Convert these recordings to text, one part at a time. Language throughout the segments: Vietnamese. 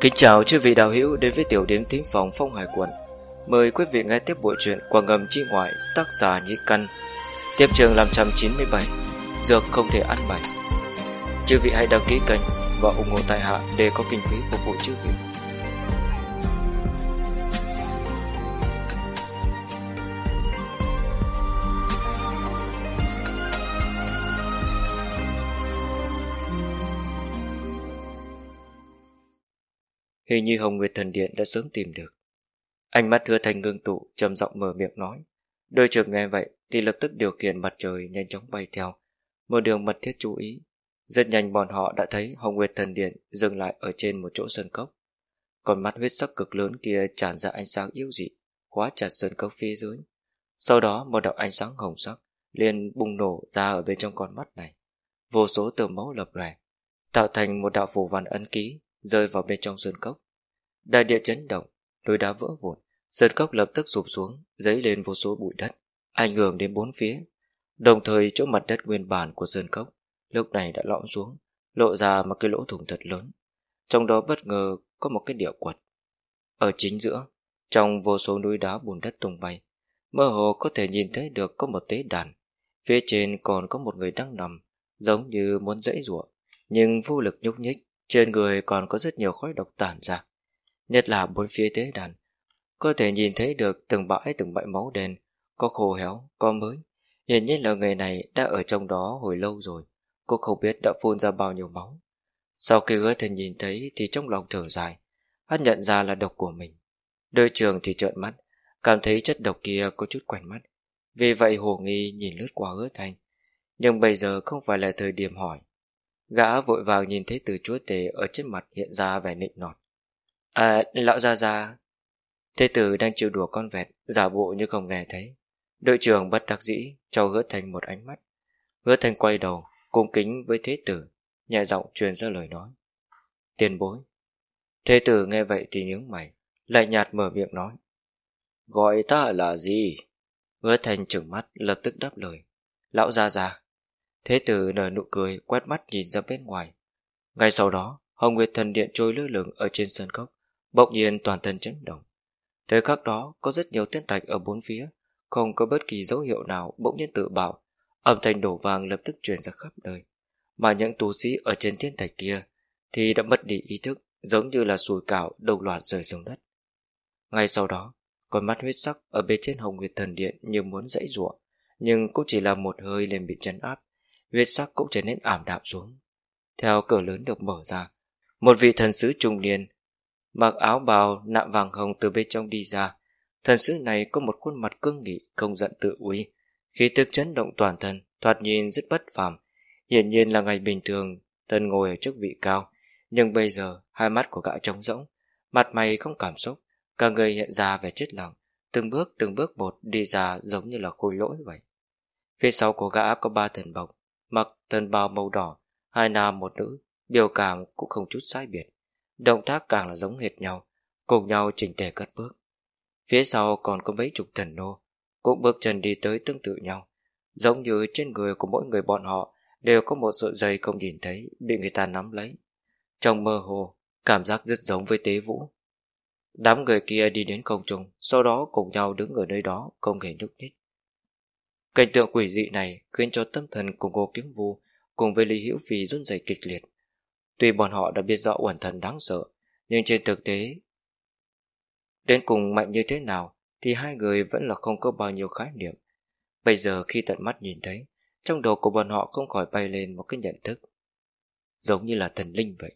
Kính chào chư vị đạo hữu đến với tiểu điểm tính phòng phong hải quận. Mời quý vị nghe tiếp bộ truyện qua ngầm chi ngoại tác giả Nhĩ Căn. Tiếp trường 597, Dược không thể ăn mày. Chư vị hãy đăng ký kênh và ủng hộ tại hạ để có kinh phí phục vụ chư vị. Hình như Hồng Nguyệt Thần Điện đã sớm tìm được. Ánh mắt thưa thành ngưng tụ, trầm giọng mở miệng nói. Đôi trường nghe vậy thì lập tức điều khiển mặt trời nhanh chóng bay theo. Một đường mật thiết chú ý. Rất nhanh bọn họ đã thấy Hồng Nguyệt Thần Điện dừng lại ở trên một chỗ sân cốc. Còn mắt huyết sắc cực lớn kia tràn ra ánh sáng yếu dị, khóa chặt sân cốc phía dưới. Sau đó một đạo ánh sáng hồng sắc liền bùng nổ ra ở bên trong con mắt này. Vô số tờ máu lập lòe, tạo thành một đạo phù văn ấn ký rơi vào bên trong sơn cốc. Đại địa chấn động, núi đá vỡ vụn, sơn cốc lập tức sụp xuống, dấy lên vô số bụi đất, ảnh hưởng đến bốn phía. Đồng thời chỗ mặt đất nguyên bản của sơn cốc lúc này đã lõm xuống, lộ ra một cái lỗ thủng thật lớn. Trong đó bất ngờ có một cái địa quật. Ở chính giữa, trong vô số núi đá bùn đất tung bay, mơ hồ có thể nhìn thấy được có một tế đàn. Phía trên còn có một người đang nằm, giống như muốn dãy ruộng, nhưng vô lực nhúc nhích. Trên người còn có rất nhiều khói độc tản ra. Nhất là bốn phía tế đàn Có thể nhìn thấy được từng bãi từng bãi máu đen Có khô héo, có mới. Hiển nhiên là người này đã ở trong đó hồi lâu rồi Cô không biết đã phun ra bao nhiêu máu. Sau khi hứa thần nhìn thấy Thì trong lòng thở dài Hắn nhận ra là độc của mình. Đội trường thì trợn mắt Cảm thấy chất độc kia có chút quen mắt. Vì vậy hồ nghi nhìn lướt qua hứa thanh Nhưng bây giờ không phải là thời điểm hỏi. Gã vội vàng nhìn thấy từ chúa tể ở trên mặt hiện ra vẻ nịnh nọt. À, lão gia gia. Thế tử đang chịu đùa con vẹt, giả bộ như không nghe thấy. Đội trưởng bất đắc dĩ, cho hứa thành một ánh mắt. Hứa thành quay đầu, cung kính với thế tử, nhẹ giọng truyền ra lời nói. Tiền bối. Thế tử nghe vậy thì nhướng mày, lại nhạt mở miệng nói. Gọi ta là gì? Hứa thành trừng mắt lập tức đáp lời. Lão gia gia. Thế tử nở nụ cười quét mắt nhìn ra bên ngoài. Ngay sau đó, Hồng Nguyệt thần điện trôi lơ lửng ở trên sân cốc, bỗng nhiên toàn thân chấn động. Thời khắc đó, có rất nhiều tiên tạch ở bốn phía, không có bất kỳ dấu hiệu nào bỗng nhiên tự bảo. Âm thanh đổ vàng lập tức truyền ra khắp nơi. Mà những tu sĩ ở trên thiên tạch kia thì đã mất đi ý thức, giống như là sùi cảo đồng loạt rơi xuống đất. Ngay sau đó, con mắt huyết sắc ở bên trên Hồng Nguyệt thần điện như muốn dãy ruộng, nhưng cũng chỉ là một hơi liền bị chấn áp, huyết sắc cũng trở nên ảm đạm xuống. Theo cửa lớn được mở ra, một vị thần sứ trung niên, mặc áo bào nạm vàng hồng từ bên trong đi ra. Thần sứ này có một khuôn mặt cương nghị, không giận tự uy, khi tức chấn động toàn thân, thoạt nhìn rất bất phàm. Hiển nhiên là ngày bình thường, thần ngồi ở chức vị cao, nhưng bây giờ hai mắt của gã trống rỗng, mặt mày không cảm xúc, cả người hiện ra vẻ chết lặng, từng bước từng bước một đi ra giống như là khôi lỗi vậy. Phía sau của gã có ba thần bọc, mặc thân bào màu đỏ, hai nam một nữ, biểu cảm cũng không chút sai biệt. Động tác càng là giống hệt nhau, cùng nhau chỉnh tề cất bước. Phía sau còn có mấy chục thần nô, cũng bước chân đi tới tương tự nhau. Giống như trên người của mỗi người bọn họ đều có một sợi dây không nhìn thấy bị người ta nắm lấy. Trong mơ hồ, cảm giác rất giống với tế vũ. Đám người kia đi đến công trung, sau đó cùng nhau đứng ở nơi đó, không hề nhúc nhích. Cảnh tượng quỷ dị này khiến cho tâm thần của Ngô Kiếm Vu cùng với Lý Hữu Phi run rẩy kịch liệt. Tuy bọn họ đã biết rõ uẩn thần đáng sợ, nhưng trên thực tế, đến cùng mạnh như thế nào thì hai người vẫn là không có bao nhiêu khái niệm. Bây giờ khi tận mắt nhìn thấy, trong đầu của bọn họ không khỏi bay lên một cái nhận thức, giống như là thần linh vậy.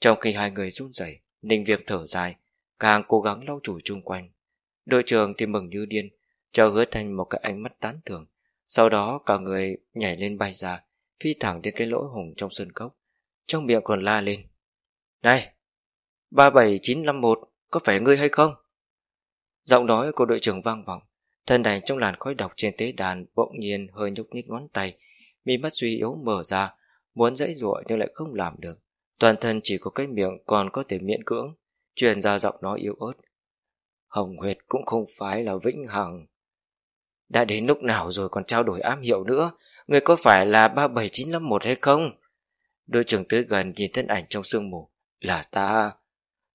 Trong khi hai người run rẩy, Ninh Viêm thở dài, càng cố gắng lau chùi chung quanh. Đội trưởng thì mừng như điên, cho hứa thành một cái ánh mắt tán thưởng. Sau đó cả người nhảy lên bay ra, phi thẳng đến cái lỗ hùng trong sân cốc. Trong miệng còn la lên, này, ba bảy chín năm một, có phải ngươi hay không? Giọng nói của đội trưởng vang vọng, thân đành trong làn khói độc trên tế đàn bỗng nhiên hơi nhúc nhích ngón tay, mi mắt suy yếu mở ra, muốn dãy giụa nhưng lại không làm được. Toàn thân chỉ có cái miệng còn có thể miễn cưỡng, truyền ra giọng nói yếu ớt, hồng huyệt cũng không phải là vĩnh hằng đã đến lúc nào rồi còn trao đổi ám hiệu nữa Người có phải là ba bảy chín năm một hay không Đội trưởng tới gần nhìn thân ảnh trong sương mù Là ta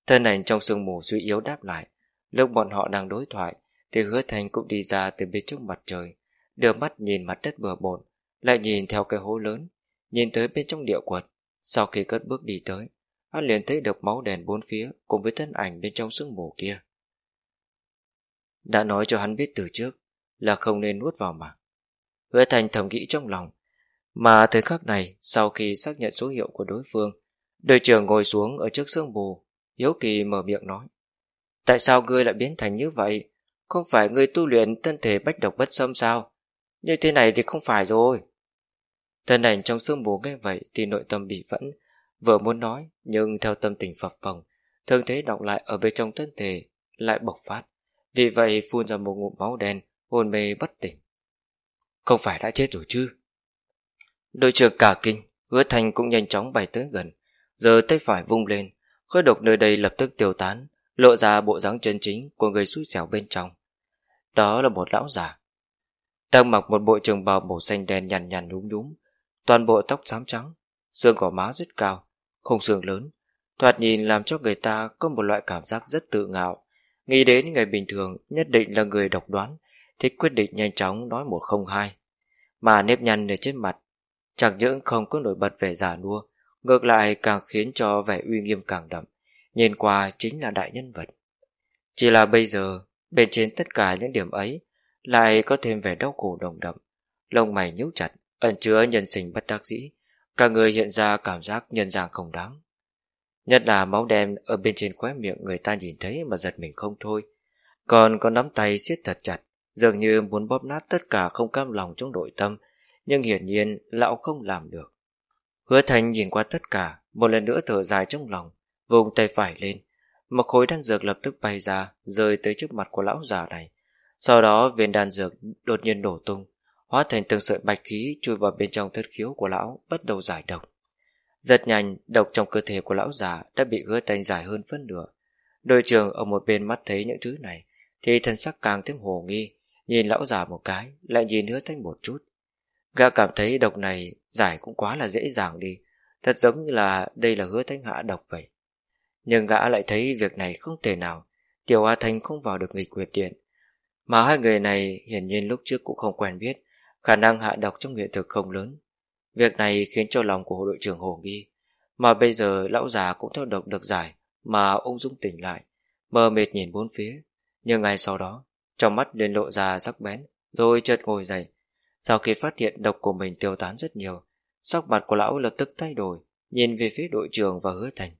Thân ảnh trong sương mù suy yếu đáp lại. Lúc bọn họ đang đối thoại, thì hứa thành cũng đi ra từ bên trong mặt trời, đưa mắt nhìn mặt đất bừa bộn, lại nhìn theo cái hố lớn, nhìn tới bên trong địa quật. Sau khi cất bước đi tới, hắn liền thấy được máu đèn bốn phía cùng với thân ảnh bên trong sương mù kia. Đã nói cho hắn biết từ trước là không nên nuốt vào mà. Hứa thành thầm nghĩ trong lòng, mà thời khắc này sau khi xác nhận số hiệu của đối phương, đội trưởng ngồi xuống ở trước sương bù, hiếu kỳ mở miệng nói. Tại sao ngươi lại biến thành như vậy? Không phải ngươi tu luyện thân thể bách độc bất xâm sao? Như thế này thì không phải rồi. Thân ảnh trong sương mù nghe vậy thì nội tâm bị vẫn, vừa muốn nói nhưng theo tâm tình phập phồng, thương thế đọng lại ở bên trong thân thể lại bộc phát. Vì vậy phun ra một ngụm máu đen, hôn mê bất tỉnh. Không phải đã chết rồi chứ? Đội trưởng cả kinh, hứa thành cũng nhanh chóng bay tới gần, giờ tay phải vung lên, khói độc nơi đây lập tức tiêu tán, lộ ra bộ dáng chân chính của người xui xẻo bên trong. Đó là một lão già. Đang mặc một bộ trường bào màu xanh đen nhằn nhằn nhúm nhúm, toàn bộ tóc xám trắng, xương gò má rất cao, khung xương lớn, thoạt nhìn làm cho người ta có một loại cảm giác rất tự ngạo. Nghĩ đến người bình thường nhất định là người độc đoán, thích quyết định nhanh chóng nói một không hai. Mà nếp nhăn ở trên mặt, chẳng những không có nổi bật vẻ giả nua, ngược lại càng khiến cho vẻ uy nghiêm càng đậm nhìn qua chính là đại nhân vật. Chỉ là bây giờ, bên trên tất cả những điểm ấy, lại có thêm vẻ đau khổ đồng đậm, lông mày nhíu chặt, ẩn chứa nhân sinh bất đắc dĩ, cả người hiện ra cảm giác nhân dạng không đáng. Nhất là máu đen ở bên trên khóe miệng người ta nhìn thấy mà giật mình không thôi, còn có nắm tay siết thật chặt, dường như muốn bóp nát tất cả không cam lòng trong nội tâm, nhưng hiển nhiên lão không làm được. Hứa thành nhìn qua tất cả, một lần nữa thở dài trong lòng, vùng tay phải lên. Một khối đan dược lập tức bay ra rơi tới trước mặt của lão già này. Sau đó viên đan dược đột nhiên nổ tung hóa thành từng sợi bạch khí chui vào bên trong thất khiếu của lão bắt đầu giải độc. Rất nhanh độc trong cơ thể của lão già đã bị hứa thành giải hơn phân nửa. Đội trưởng ở một bên mắt thấy những thứ này thì thân sắc càng thêm hồ nghi nhìn lão già một cái lại nhìn hứa thanh một chút. Gã cảm thấy độc này giải cũng quá là dễ dàng đi. Thật giống như là đây là hứa thanh hạ độc vậy. Nhưng gã lại thấy việc này không thể nào, Tiểu A Thanh không vào được nghịch quyệt điện. Mà hai người này hiển nhiên lúc trước cũng không quen biết, khả năng hạ độc trong hiện thực không lớn. Việc này khiến cho lòng của đội trưởng hồ nghi, mà bây giờ lão già cũng theo độc được giải, mà ung dung tỉnh lại, mờ mệt nhìn bốn phía. Nhưng ngay sau đó, trong mắt lên lộ ra sắc bén, rồi chợt ngồi dậy. Sau khi phát hiện độc của mình tiêu tán rất nhiều, sắc mặt của lão lập tức thay đổi, nhìn về phía đội trưởng và hứa thành.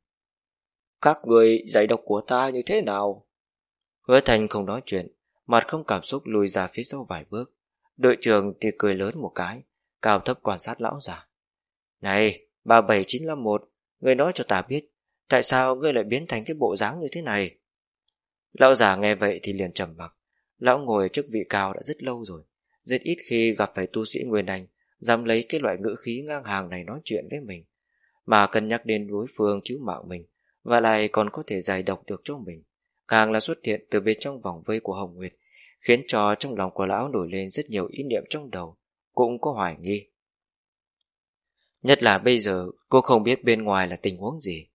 Các người giải độc của ta như thế nào? Hứa thành không nói chuyện, mặt không cảm xúc lùi ra phía sau vài bước. Đội trưởng thì cười lớn một cái, cao thấp quan sát lão già. Này, ba bảy chín một, ngươi nói cho ta biết, tại sao ngươi lại biến thành cái bộ dáng như thế này? Lão già nghe vậy thì liền trầm mặc. Lão ngồi trước vị cao đã rất lâu rồi, rất ít khi gặp phải tu sĩ nguyên anh dám lấy cái loại ngữ khí ngang hàng này nói chuyện với mình, mà cân nhắc đến đối phương cứu mạng mình, và lại còn có thể giải độc được cho mình. Càng là xuất hiện từ bên trong vòng vây của hồng nguyệt khiến cho trong lòng của lão nổi lên rất nhiều ý niệm trong đầu cũng có hoài nghi. Nhất là bây giờ cô không biết bên ngoài là tình huống gì.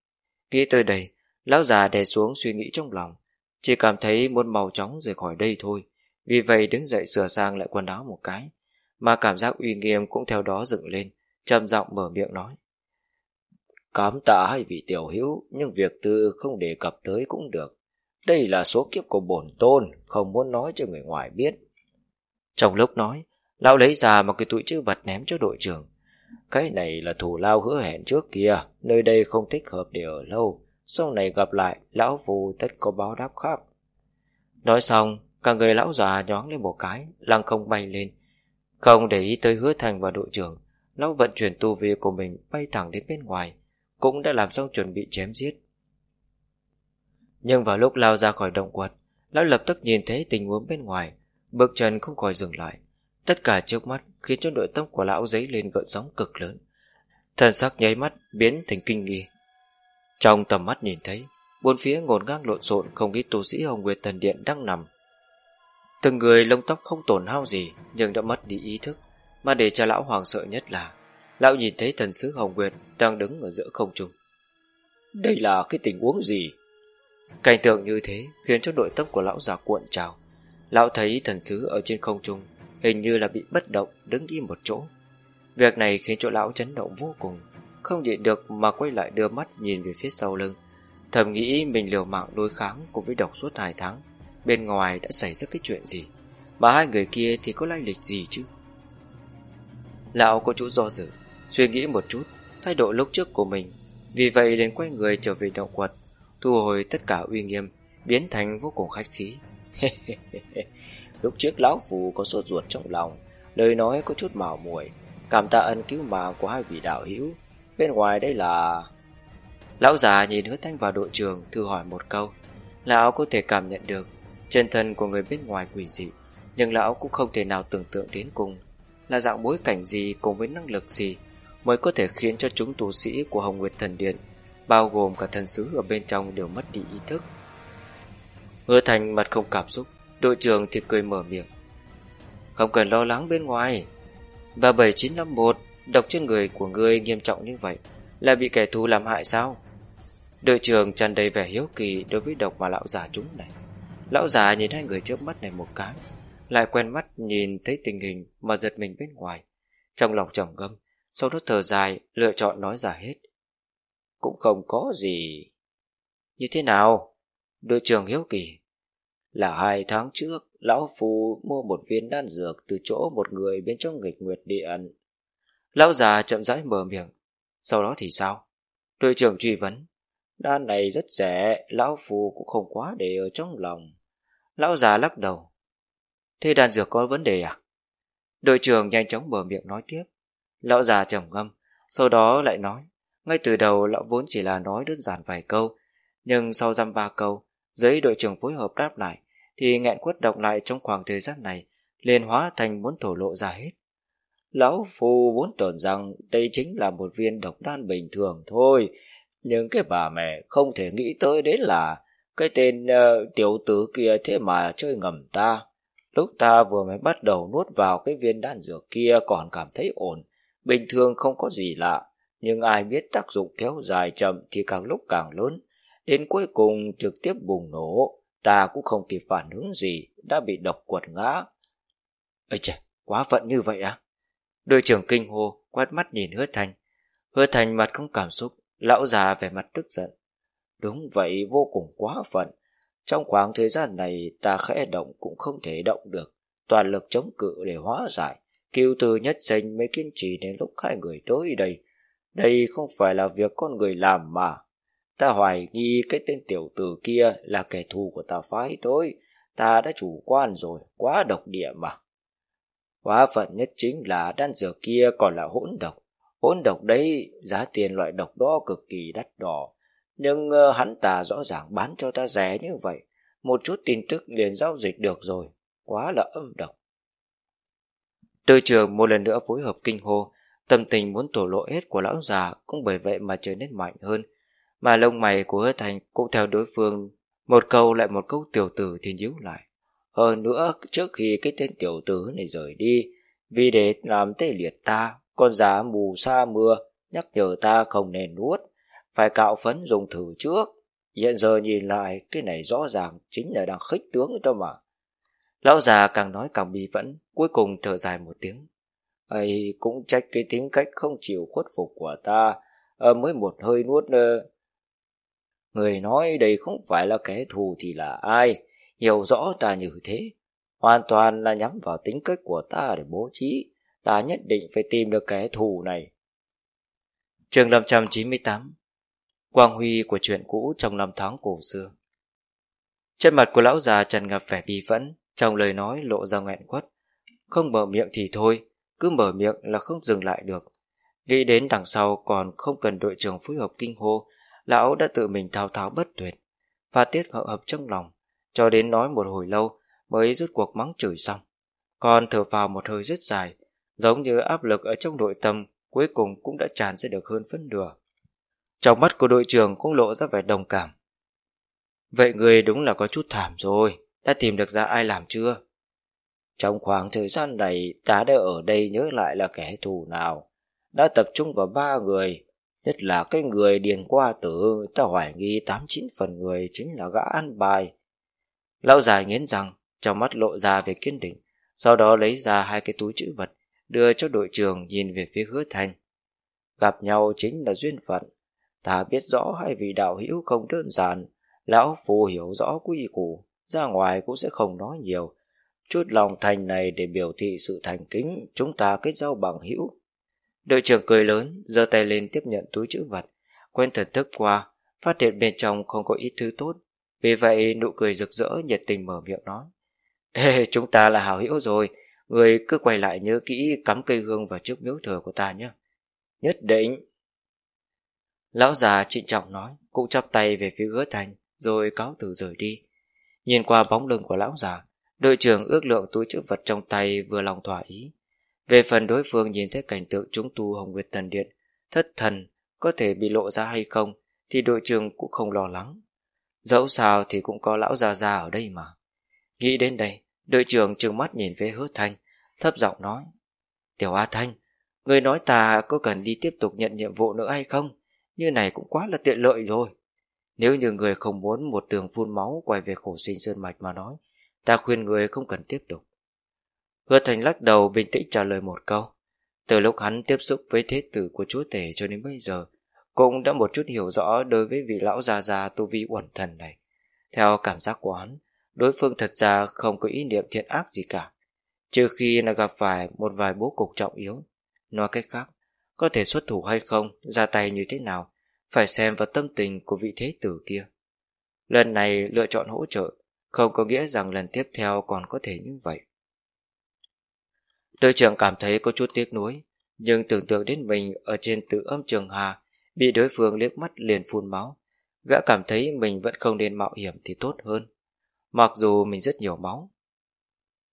Nghĩ tới đây lão già đè xuống suy nghĩ trong lòng chỉ cảm thấy muốn màu chóng rời khỏi đây thôi vì vậy đứng dậy sửa sang lại quần áo một cái mà cảm giác uy nghiêm cũng theo đó dựng lên trầm giọng mở miệng nói Cảm tạ hai vị tiểu hữu, nhưng việc tư không đề cập tới cũng được. Đây là số kiếp của bổn tôn, không muốn nói cho người ngoài biết. Trong lúc nói, lão lấy ra một cái túi chữ vật ném cho đội trưởng. Cái này là thủ lao hứa hẹn trước kia, nơi đây không thích hợp để ở lâu. Sau này gặp lại, lão phù tất có báo đáp khác. Nói xong, cả người lão già nhón lên một cái, lăng không bay lên. Không để ý tới hứa thành và đội trưởng, lão vận chuyển tu vi của mình bay thẳng đến bên ngoài, cũng đã làm xong chuẩn bị chém giết. Nhưng vào lúc lao ra khỏi động quật, lão lập tức nhìn thấy tình huống bên ngoài, bước chân không khỏi dừng lại. Tất cả trước mắt khiến cho nội tâm của lão dấy lên gợn sóng cực lớn. Thần sắc nháy mắt biến thành kinh nghi. Trong tầm mắt nhìn thấy, bốn phía ngổn ngang lộn xộn không ít tu sĩ Hồng Nguyệt Thần Điện đang nằm. Từng người lông tóc không tổn hao gì nhưng đã mất đi ý thức, mà để cho lão hoàng sợ nhất là Lão nhìn thấy thần sứ Hồng Nguyệt đang đứng ở giữa không trung. Đây là cái tình huống gì? Cảnh tượng như thế khiến cho đội tóc của lão già cuộn trào. Lão thấy thần sứ ở trên không trung, hình như là bị bất động, đứng im một chỗ. Việc này khiến cho lão chấn động vô cùng, không nhịn được mà quay lại đưa mắt nhìn về phía sau lưng. Thầm nghĩ mình liều mạng đối kháng cùng với độc suốt hai tháng, bên ngoài đã xảy ra cái chuyện gì, mà hai người kia thì có lai lịch gì chứ? Lão có chút do dự, suy nghĩ một chút, thay đổi lúc trước của mình, vì vậy đến quay người trở về động quật, thu hồi tất cả uy nghiêm, biến thành vô cùng khách khí. lúc trước lão phù có sốt ruột trong lòng, lời nói có chút mạo muội, cảm tạ ân cứu mạng của hai vị đạo hữu. Bên ngoài đây là Lão già nhìn hứa thanh vào đội trường thư hỏi một câu. Lão có thể cảm nhận được chân thân của người bên ngoài quỷ dị, nhưng lão cũng không thể nào tưởng tượng đến cùng là dạng bối cảnh gì cùng với năng lực gì mới có thể khiến cho chúng tu sĩ của Hồng Nguyệt Thần Điện, bao gồm cả thần sứ ở bên trong đều mất đi ý thức. Hứa Thành mặt không cảm xúc, đội trưởng thì cười mở miệng. Không cần lo lắng bên ngoài. Và 7951, độc trên người của ngươi nghiêm trọng như vậy, là bị kẻ thù làm hại sao? Đội trưởng tràn đầy vẻ hiếu kỳ đối với độc mà lão già chúng này. Lão già nhìn hai người trước mắt này một cái, lại quen mắt nhìn thấy tình hình mà giật mình bên ngoài. Trong lòng trầm ngâm, sau đó thở dài, lựa chọn nói ra hết. Cũng không có gì. Như thế nào? Đội trưởng hiếu kỳ. Là hai tháng trước, Lão Phu mua một viên đan dược từ chỗ một người bên trong nghịch nguyệt điện. Lão già chậm rãi mở miệng. Sau đó thì sao? Đội trưởng truy vấn. Đan này rất rẻ, Lão phù cũng không quá để ở trong lòng. Lão già lắc đầu. Thế đan dược có vấn đề à? Đội trưởng nhanh chóng mở miệng nói tiếp. Lão già trầm ngâm, sau đó lại nói. Ngay từ đầu lão vốn chỉ là nói đơn giản vài câu, nhưng sau dăm ba câu, giấy đội trưởng phối hợp đáp lại, thì nghẹn quất đọc lại trong khoảng thời gian này, liền hóa thành muốn thổ lộ ra hết. Lão Phu vốn tưởng rằng đây chính là một viên độc đan bình thường thôi, nhưng cái bà mẹ không thể nghĩ tới đến là cái tên uh, tiểu tử kia thế mà chơi ngầm ta. Lúc ta vừa mới bắt đầu nuốt vào cái viên đan dược kia còn cảm thấy ổn, bình thường không có gì lạ, nhưng ai biết tác dụng kéo dài chậm thì càng lúc càng lớn, đến cuối cùng trực tiếp bùng nổ, ta cũng không kịp phản ứng gì, đã bị độc quật ngã. Ây trời, quá phận như vậy à? Đội trưởng kinh hô, quát mắt nhìn hứa thành. Hứa thành mặt không cảm xúc, lão già vẻ mặt tức giận. Đúng vậy, vô cùng quá phận. Trong khoảng thời gian này ta khẽ động cũng không thể động được, toàn lực chống cự để hóa giải. cứu từ nhất danh mới kiên trì đến lúc hai người tới đây. Đây không phải là việc con người làm mà. Ta hoài nghi cái tên tiểu tử kia là kẻ thù của ta phái tôi. Ta đã chủ quan rồi, quá độc địa mà. Quá phận nhất chính là đan dược kia còn là hỗn độc. Hỗn độc đấy, giá tiền loại độc đó cực kỳ đắt đỏ. Nhưng uh, hắn ta rõ ràng bán cho ta rẻ như vậy. Một chút tin tức liền giao dịch được rồi. Quá là âm độc. Đội trường một lần nữa phối hợp kinh hô, tâm tình muốn tổ lộ hết của lão già cũng bởi vậy mà trở nên mạnh hơn. Mà lông mày của hứa thành cũng theo đối phương, một câu lại một câu tiểu tử thì nhíu lại. Hơn nữa, trước khi cái tên tiểu tử này rời đi, vì để làm tê liệt ta, con giá mù sa mưa, nhắc nhở ta không nên nuốt, phải cạo phấn dùng thử trước. Hiện giờ nhìn lại, cái này rõ ràng chính là đang khích tướng ta mà. Lão già càng nói càng bi vẫn, cuối cùng thở dài một tiếng. ấy cũng trách cái tính cách không chịu khuất phục của ta, à, mới một hơi nuốt... Uh... Người nói đây không phải là kẻ thù thì là ai, hiểu rõ ta như thế. Hoàn toàn là nhắm vào tính cách của ta để bố trí, ta nhất định phải tìm được kẻ thù này. Trường 598 Quang huy của chuyện cũ trong năm tháng cổ xưa Trên mặt của lão già tràn ngập vẻ bi phẫn, trong lời nói lộ ra nghẹn quất. Không mở miệng thì thôi, cứ mở miệng là không dừng lại được. Nghĩ đến đằng sau còn không cần đội trưởng phối hợp kinh hô, lão đã tự mình thao tháo bất tuyệt. Và tiết hậu hợp trong lòng, cho đến nói một hồi lâu mới rút cuộc mắng chửi xong. Còn thở vào một hơi rất dài, giống như áp lực ở trong nội tâm cuối cùng cũng đã tràn ra được hơn phân nửa. Trong mắt của đội trưởng cũng lộ ra vẻ đồng cảm. Vậy người đúng là có chút thảm rồi, đã tìm được ra ai làm chưa? Trong khoảng thời gian này, ta đã ở đây nhớ lại là kẻ thù nào. Đã tập trung vào ba người, Nhất là cái người điền qua tử, ta hoài nghi tám chín phần người chính là gã ăn bài. Lão già nghiến rằng, trong mắt lộ ra về kiên định, sau đó lấy ra hai cái túi chữ vật, đưa cho đội trưởng nhìn về phía hứa thành. Gặp nhau chính là duyên phận, ta biết rõ hai vị đạo hữu không đơn giản, lão phù hiểu rõ quy củ, ra ngoài cũng sẽ không nói nhiều. Chút lòng thành này để biểu thị sự thành kính, chúng ta kết giao bằng hữu. Đội trưởng cười lớn, giơ tay lên tiếp nhận túi chữ vật, quen thần thức qua, phát hiện bên trong không có ít thứ tốt. Vì vậy nụ cười rực rỡ nhiệt tình mở miệng nói. Ê, chúng ta là hảo hữu rồi, người cứ quay lại nhớ kỹ cắm cây hương vào trước miếu thờ của ta nhé. Nhất định. Lão già trịnh trọng nói, cũng chắp tay về phía hứa thành, rồi cáo từ rời đi. Nhìn qua bóng lưng của lão già, đội trưởng ước lượng túi chữ vật trong tay vừa lòng thỏa ý. Về phần đối phương nhìn thấy cảnh tượng chúng tu Hồng Nguyệt thần Điện, thất thần, có thể bị lộ ra hay không, thì đội trưởng cũng không lo lắng. Dẫu sao thì cũng có lão già già ở đây mà. Nghĩ đến đây, đội trưởng trừng mắt nhìn về hứa thanh, thấp giọng nói. Tiểu A Thanh, người nói ta có cần đi tiếp tục nhận nhiệm vụ nữa hay không? Như này cũng quá là tiện lợi rồi. Nếu như người không muốn một đường phun máu quay về khổ sinh sơn mạch mà nói, ta khuyên người không cần tiếp tục. Hứa Thành lắc đầu bình tĩnh trả lời một câu. Từ lúc hắn tiếp xúc với thế tử của chúa tể cho đến bây giờ, cũng đã một chút hiểu rõ đối với vị lão già già tu vi uẩn thần này. Theo cảm giác của hắn, đối phương thật ra không có ý niệm thiện ác gì cả, trừ khi là gặp phải một vài bố cục trọng yếu. Nói cách khác, có thể xuất thủ hay không, ra tay như thế nào, phải xem vào tâm tình của vị thế tử kia. Lần này lựa chọn hỗ trợ, không có nghĩa rằng lần tiếp theo còn có thể như vậy. Đội trưởng cảm thấy có chút tiếc nuối, nhưng tưởng tượng đến mình ở trên tự âm trường hà, bị đối phương liếc mắt liền phun máu. Gã cảm thấy mình vẫn không nên mạo hiểm thì tốt hơn, mặc dù mình rất nhiều máu.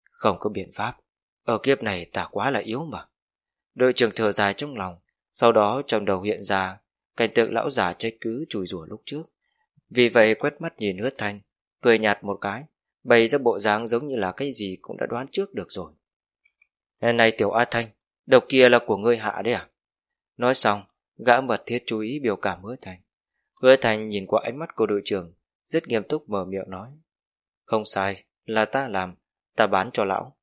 Không có biện pháp, ở kiếp này ta quá là yếu mà. Đội trưởng thở dài trong lòng, sau đó trong đầu hiện ra cảnh tượng lão già trách cứ chùi rủa lúc trước. Vì vậy quét mắt nhìn hứa thanh, cười nhạt một cái, bày ra bộ dáng giống như là cái gì cũng đã đoán trước được rồi. Này tiểu A Thanh, độc kia là của ngươi hạ đấy à? Nói xong, gã mật thiết chú ý biểu cảm hứa thành. Hứa thành nhìn qua ánh mắt của đội trưởng, rất nghiêm túc mở miệng nói. Không sai, là ta làm, ta bán cho lão.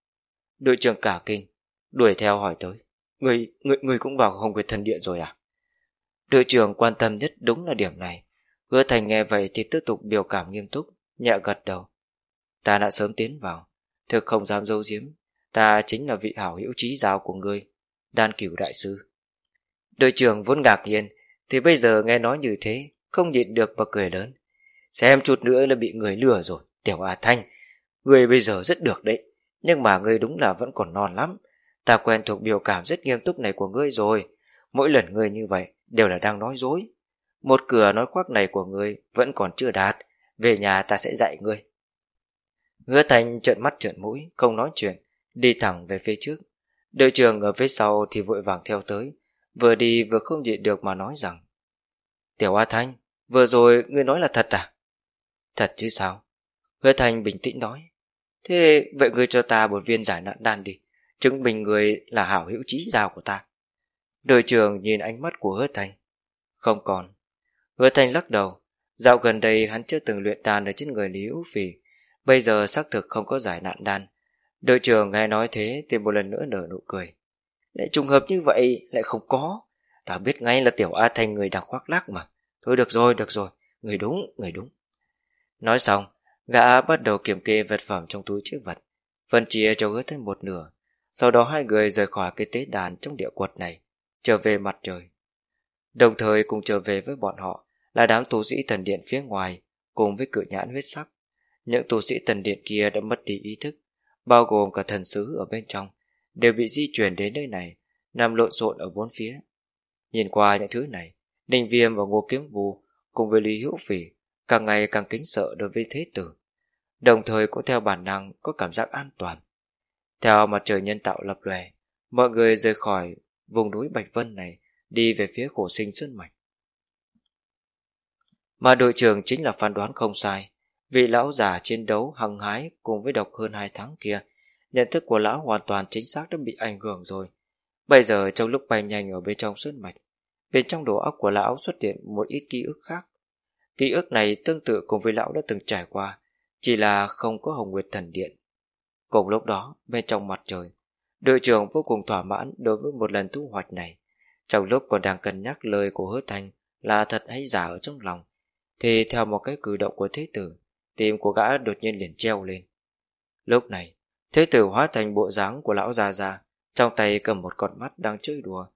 Đội trưởng cả kinh, đuổi theo hỏi tới. Người, người, người cũng vào hồng quyệt thần điện rồi à? Đội trưởng quan tâm nhất đúng là điểm này. Hứa thành nghe vậy thì tiếp tục biểu cảm nghiêm túc, nhẹ gật đầu. Ta đã sớm tiến vào, thực không dám dâu giếm, ta chính là vị hảo hữu trí giáo của ngươi, đan cửu đại sư. Đội trưởng vốn ngạc nhiên, thì bây giờ nghe nói như thế, không nhịn được mà cười lớn. Xem chút nữa là bị người lừa rồi, tiểu A Thanh, người bây giờ rất được đấy, nhưng mà người đúng là vẫn còn non lắm. Ta quen thuộc biểu cảm rất nghiêm túc này của ngươi rồi, mỗi lần ngươi như vậy đều là đang nói dối. Một cửa nói khoác này của ngươi vẫn còn chưa đạt, về nhà ta sẽ dạy ngươi. Hứa Thanh trợn mắt trợn mũi, không nói chuyện, đi thẳng về phía trước. Đội trưởng ở phía sau thì vội vàng theo tới, vừa đi vừa không nhịn được mà nói rằng Tiểu A Thanh, vừa rồi ngươi nói là thật à? Thật chứ sao? Hứa Thanh bình tĩnh nói Thế vậy ngươi cho ta một viên giải nạn đan đi, chứng minh người là hảo hữu trí giao của ta. Đội trưởng nhìn ánh mắt của Hứa Thanh. Không còn. Hứa Thanh lắc đầu. Dạo gần đây hắn chưa từng luyện đan ở trên người Lý Hữu Phì. Bây giờ xác thực không có giải nạn đan. Đội trưởng nghe nói thế thì một lần nữa nở nụ cười. Lại trùng hợp như vậy lại không có. Ta biết ngay là tiểu A Thanh người đang khoác lác mà. Thôi được rồi, được rồi. Người đúng, người đúng. Nói xong, gã bắt đầu kiểm kê vật phẩm trong túi chữ vật. Phân chia cho hứa thêm một nửa. Sau đó hai người rời khỏi cái tế đàn trong địa quật này, trở về mặt trời. Đồng thời cùng trở về với bọn họ là đám tu sĩ thần điện phía ngoài, cùng với cự nhãn huyết sắc. Những tu sĩ thần điện kia đã mất đi ý thức, bao gồm cả thần sứ ở bên trong, đều bị di chuyển đến nơi này, nằm lộn xộn ở bốn phía. Nhìn qua những thứ này, Ninh Viêm và Ngô Kiếm Vũ cùng với Lý Hữu Phỉ càng ngày càng kính sợ đối với thế tử, đồng thời cũng theo bản năng có cảm giác an toàn. Theo mặt trời nhân tạo lập lòe, mọi người rời khỏi vùng núi Bạch Vân này đi về phía khổ sinh sơn mạch. Mà đội trưởng chính là phán đoán không sai, vị lão già chiến đấu hăng hái cùng với độc hơn hai tháng kia, nhận thức của lão hoàn toàn chính xác đã bị ảnh hưởng rồi. Bây giờ trong lúc bay nhanh ở bên trong sơn mạch, bên trong đầu óc của lão xuất hiện một ít ký ức khác. Ký ức này tương tự cùng với lão đã từng trải qua, chỉ là không có Hồng Nguyệt Thần Điện. Cùng lúc đó, bên trong mặt trời, đội trưởng vô cùng thỏa mãn đối với một lần thu hoạch này. Trong lúc còn đang cân nhắc lời của hứa thanh là thật hay giả ở trong lòng, thì theo một cái cử động của thế tử, tim của gã đột nhiên liền treo lên. Lúc này, thế tử hóa thành bộ dáng của lão già già, trong tay cầm một con mắt đang chơi đùa,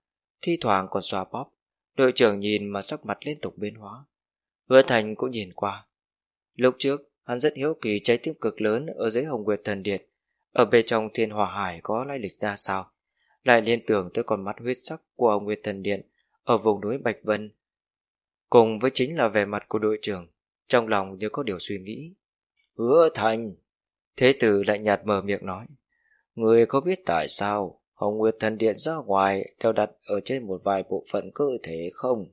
thi thoảng còn xoa bóp. Đội trưởng nhìn mà sắc mặt liên tục biến hóa. Hứa thành cũng nhìn qua. Lúc trước, hắn rất hiếu kỳ trái tim cực lớn ở dưới hồng nguyệt thần điện, ở bên trong thiên hỏa hải có lai lịch ra sao. Lại liên tưởng tới con mắt huyết sắc của hồng nguyệt thần điện ở vùng núi Bạch Vân. Cùng với chính là vẻ mặt của đội trưởng, trong lòng như có điều suy nghĩ. Hứa thành! Thế tử lại nhạt mờ miệng nói. Người có biết tại sao Hồng Nguyệt Thần Điện ra ngoài đều đặt ở trên một vài bộ phận cơ thể không?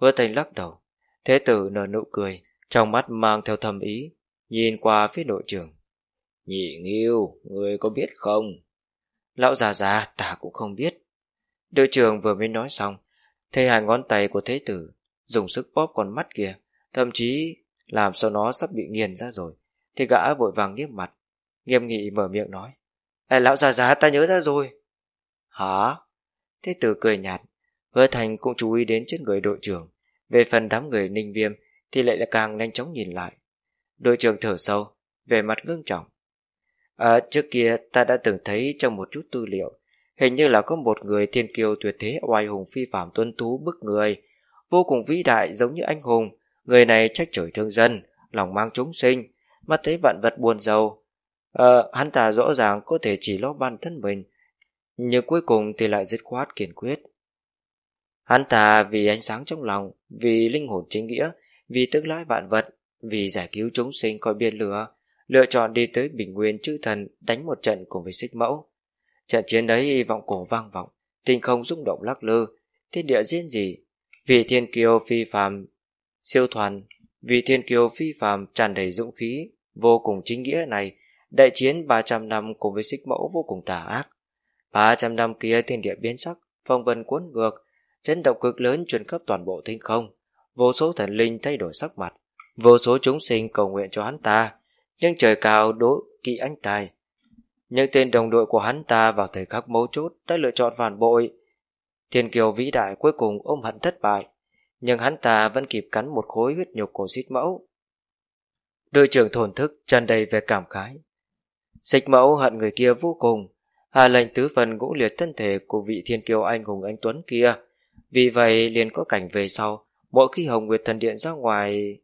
Hứa thành lắc đầu. Thế tử nở nụ cười, trong mắt mang theo thầm ý, nhìn qua phía đội trưởng. Nhị nghiêu, người có biết không? Lão già già, ta cũng không biết. Đội trưởng vừa mới nói xong, thấy hai ngón tay của thế tử, dùng sức bóp con mắt kia, thậm chí làm cho nó sắp bị nghiền ra rồi, thì gã vội vàng nghiêm mặt, nghiêm nghị mở miệng nói. Ê, lão già già ta nhớ ra rồi. Hả? Thế tử cười nhạt, hứa thành cũng chú ý đến trên người đội trưởng, về phần đám người ninh viêm thì lại là càng nhanh chóng nhìn lại. Đội trưởng thở sâu, về mặt ngưng trọng. À, trước kia ta đã từng thấy trong một chút tư liệu, hình như là có một người thiên kiêu tuyệt thế oai hùng phi phạm tuân tú bức người, vô cùng vĩ đại giống như anh hùng. Người này trách trời thương dân, lòng mang chúng sinh, mắt thấy vạn vật buồn giàu. Ờ, hắn ta rõ ràng có thể chỉ lo bản thân mình, nhưng cuối cùng thì lại dứt khoát kiên quyết. Hắn ta vì ánh sáng trong lòng, vì linh hồn chính nghĩa, vì tương lai vạn vật, vì giải cứu chúng sinh khỏi biên lửa, lựa chọn đi tới bình nguyên chư thần đánh một trận cùng với xích mẫu. Trận chiến ấy vọng cổ vang vọng, tinh không rung động lắc lư, thiên địa riêng gì, vì thiên kiêu phi phàm siêu thoàn, vì thiên kiêu phi phàm tràn đầy dũng khí, vô cùng chính nghĩa này, đại chiến 300 năm cùng với xích mẫu vô cùng tà ác. 300 năm kia thiên địa biến sắc, phong vân cuốn ngược, chấn động cực lớn truyền khắp toàn bộ tinh không, vô số thần linh thay đổi sắc mặt, vô số chúng sinh cầu nguyện cho hắn ta, nhưng trời cao đố kỵ anh tài. Những tên đồng đội của hắn ta vào thời khắc mấu chốt đã lựa chọn phản bội. Thiên kiều vĩ đại cuối cùng ôm hận thất bại, nhưng hắn ta vẫn kịp cắn một khối huyết nhục của xích mẫu. Đội trưởng thổn thức tràn đầy về cảm khái. Xích mẫu hận người kia vô cùng, hà lệnh tứ phần ngũ liệt thân thể của vị thiên kiêu anh hùng anh Tuấn kia. Vì vậy liền có cảnh về sau, mỗi khi Hồng Nguyệt Thần Điện ra ngoài...